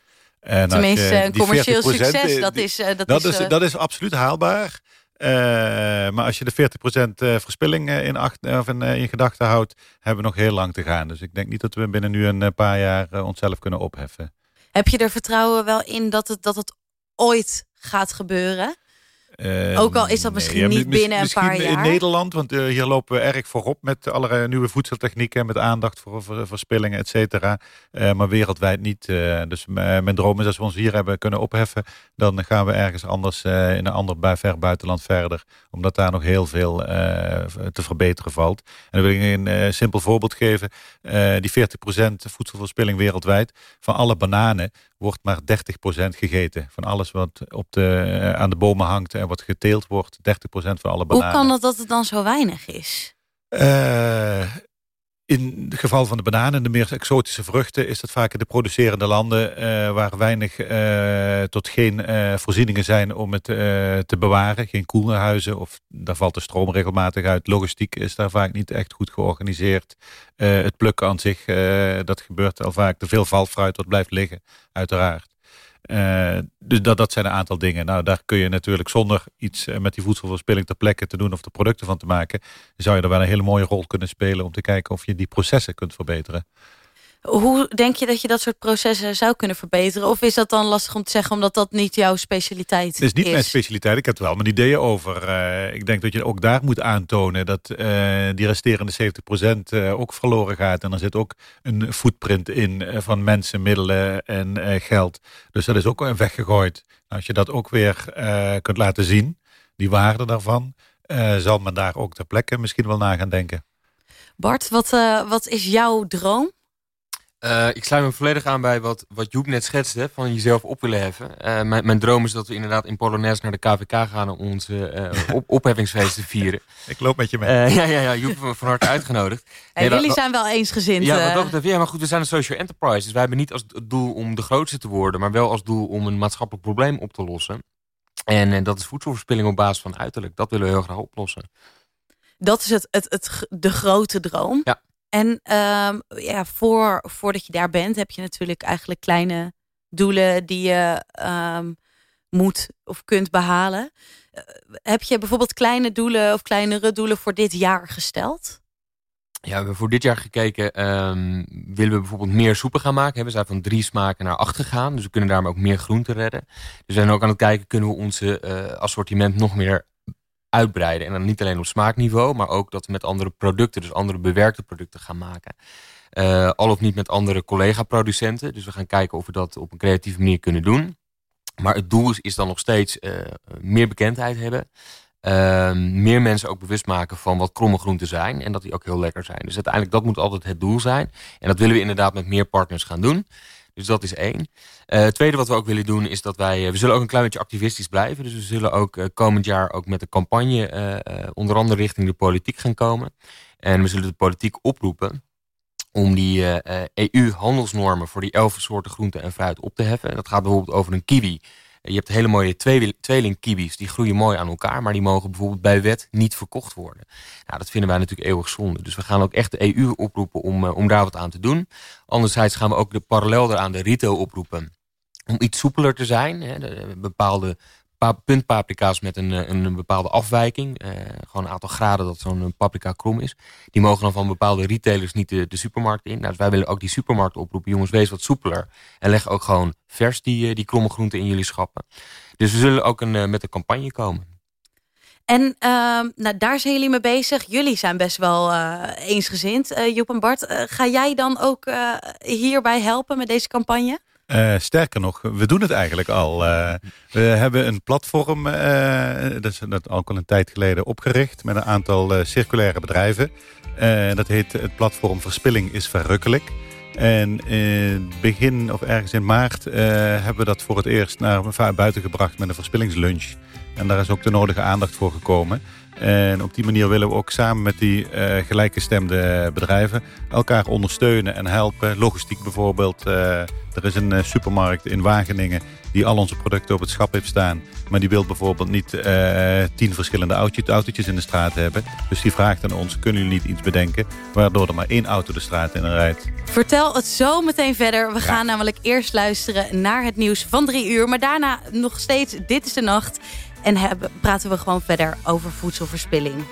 En Tenminste, een commercieel 40%, succes, dat is... eh, dat, dat, is, is, eh, dat is absoluut haalbaar. Eh, maar als je de 40% eh, verspilling in, acht, of in, in gedachten houdt, hebben we nog heel lang te gaan. Dus ik denk niet dat we binnen nu een paar jaar onszelf kunnen opheffen. Heb je er vertrouwen wel in dat het, dat het ooit gaat gebeuren? Eh, Ook al is dat misschien ja, niet binnen een paar in jaar. Nederland, want eh, hier lopen we erg voorop met allerlei nieuwe voedseltechnieken, met aandacht voor, voor verspillingen, et cetera. Eh, maar wereldwijd niet. Eh, dus mijn droom is als we ons hier hebben kunnen opheffen, dan gaan we ergens anders in een ander bui- ver buitenland verder. Omdat daar nog heel veel te verbeteren valt. En dan wil ik een simpel voorbeeld geven. Die 40% voedselverspilling wereldwijd, van alle bananen wordt maar 30% gegeten. Van alles wat op de, eh, aan de bomen hangt en wat geteeld wordt, 30% van alle Hoe bananen. kan het dat het dan zo weinig is? Eh, in het geval van de bananen en de meer exotische vruchten is dat vaak in de producerende landen eh, waar weinig eh, tot geen eh, voorzieningen zijn om het te bewaren. Geen koelhuizen of daar valt de stroom regelmatig uit. Logistiek is daar vaak niet echt goed georganiseerd. Het plukken aan zich, dat gebeurt al vaak. Te veel valfruit wat blijft liggen, uiteraard. Eh, dus dat, dat zijn een aantal dingen. Nou, daar kun je natuurlijk zonder iets eh, met die voedselverspilling ter plekke te doen of er producten van te maken, zou je er wel een hele mooie rol kunnen spelen om te kijken of je die processen kunt verbeteren. Hoe denk je dat je dat soort processen zou kunnen verbeteren? Of is dat dan lastig om te zeggen omdat dat niet jouw specialiteit Het is niet mijn specialiteit. Ik heb er wel mijn ideeën over. Eh, ik denk dat je ook daar moet aantonen dat eh, die resterende 70% eh, ook verloren gaat. En er zit ook een footprint in van mensen, middelen en geld. Dus dat is ook weggegooid. Als je dat ook weer kunt laten zien, die waarde daarvan, zal men daar ook ter plekke misschien wel na gaan denken. Bart, wat, wat is jouw droom? Eh, ik sluit me volledig aan bij wat, wat Joep net schetste, van jezelf op willen heffen. Eh, mijn, mijn droom is dat we inderdaad in Polonaise naar de KVK gaan om onze eh, op, opheffingsfeest te vieren. Ik loop met je mee. Eh, ja, ja, ja, Joep van harte uitgenodigd. Hey, Nee, wa- jullie zijn wel eensgezind. Ja, wat ja, maar goed, we zijn een social enterprise. Dus wij hebben niet als doel om de grootste te worden, maar wel als doel om een maatschappelijk probleem op te lossen. En, eh, dat is voedselverspilling op basis van uiterlijk. Dat willen we heel graag oplossen. Dat is het, het, het, de grote droom. Ja. En ehm, ja, voor, voordat je daar bent, heb je natuurlijk eigenlijk kleine doelen die je ehm, moet of kunt behalen. Eh, heb je bijvoorbeeld kleine doelen of kleinere doelen voor dit jaar gesteld? Ja, we hebben voor dit jaar gekeken, ehm, willen we bijvoorbeeld meer soepen gaan maken. We zijn van drie smaken naar acht gegaan, dus we kunnen daarmee ook meer groenten redden. Dus we zijn ook aan het kijken, kunnen we onze eh, assortiment nog meer uitbreiden. En dan niet alleen op smaakniveau, maar ook dat we met andere producten, dus andere bewerkte producten gaan maken. Eh, al of niet met andere collega-producenten. Dus we gaan kijken of we dat op een creatieve manier kunnen doen. Maar het doel is, is dan nog steeds eh, meer bekendheid hebben. Ehm, meer mensen ook bewust maken van wat kromme groenten zijn. En dat die ook heel lekker zijn. Dus uiteindelijk dat moet altijd het doel zijn. En dat willen we inderdaad met meer partners gaan doen. Dus dat is één. Eh, het tweede wat we ook willen doen is dat wij... eh, we zullen ook een klein beetje activistisch blijven. Dus we zullen ook eh, komend jaar ook met de campagne... onder andere richting de politiek gaan komen. En we zullen de politiek oproepen om die EU-handelsnormen voor die elf soorten groenten en fruit op te heffen. En dat gaat bijvoorbeeld over een kiwi. Je hebt hele mooie tweeling, kiwis, die groeien mooi aan elkaar, maar die mogen bijvoorbeeld bij wet niet verkocht worden. Nou, dat vinden wij natuurlijk eeuwig zonde. Dus we gaan ook echt de EU oproepen om, eh, om daar wat aan te doen. Anderzijds gaan we ook de parallel eraan de retail oproepen om iets soepeler te zijn. Hè, de, bepaalde pa puntpaprika's met een, eh, een, bepaalde afwijking. eh, gewoon een aantal graden dat zo'n eh, paprika krom is. Die mogen dan van bepaalde retailers niet de, de supermarkt in. Nou, dus wij willen ook die supermarkt oproepen. Jongens, wees wat soepeler. En leg ook gewoon vers die, die kromme groenten in jullie schappen. Dus we zullen ook een, met een campagne komen. En ehm, nou, daar zijn jullie mee bezig. Jullie zijn best wel eh, eensgezind, Joep en Bart. Ga jij dan ook hierbij helpen met deze campagne? Eh, sterker nog, we doen het eigenlijk al. Eh, we hebben een platform, eh, dat is dat al een tijd geleden opgericht... met een aantal circulaire bedrijven. Dat heet het platform Verspilling is Verrukkelijk. En in begin of ergens in maart hebben we dat voor het eerst naar buiten gebracht met een verspillingslunch. En daar is ook de nodige aandacht voor gekomen. En op die manier willen we ook samen met die eh, gelijkgestemde bedrijven elkaar ondersteunen en helpen. Logistiek bijvoorbeeld. eh, er is een eh, supermarkt in Wageningen die al onze producten op het schap heeft staan. Maar die wil bijvoorbeeld niet tien verschillende autootje- autootjes in de straat hebben. Dus die vraagt aan ons, kunnen jullie niet iets bedenken... waardoor er maar één auto de straat in rijdt. Vertel het zo meteen verder. We gaan namelijk eerst luisteren naar het nieuws van drie uur. Maar daarna nog steeds Dit is de Nacht. En hebben, praten we gewoon verder over voedselverspilling.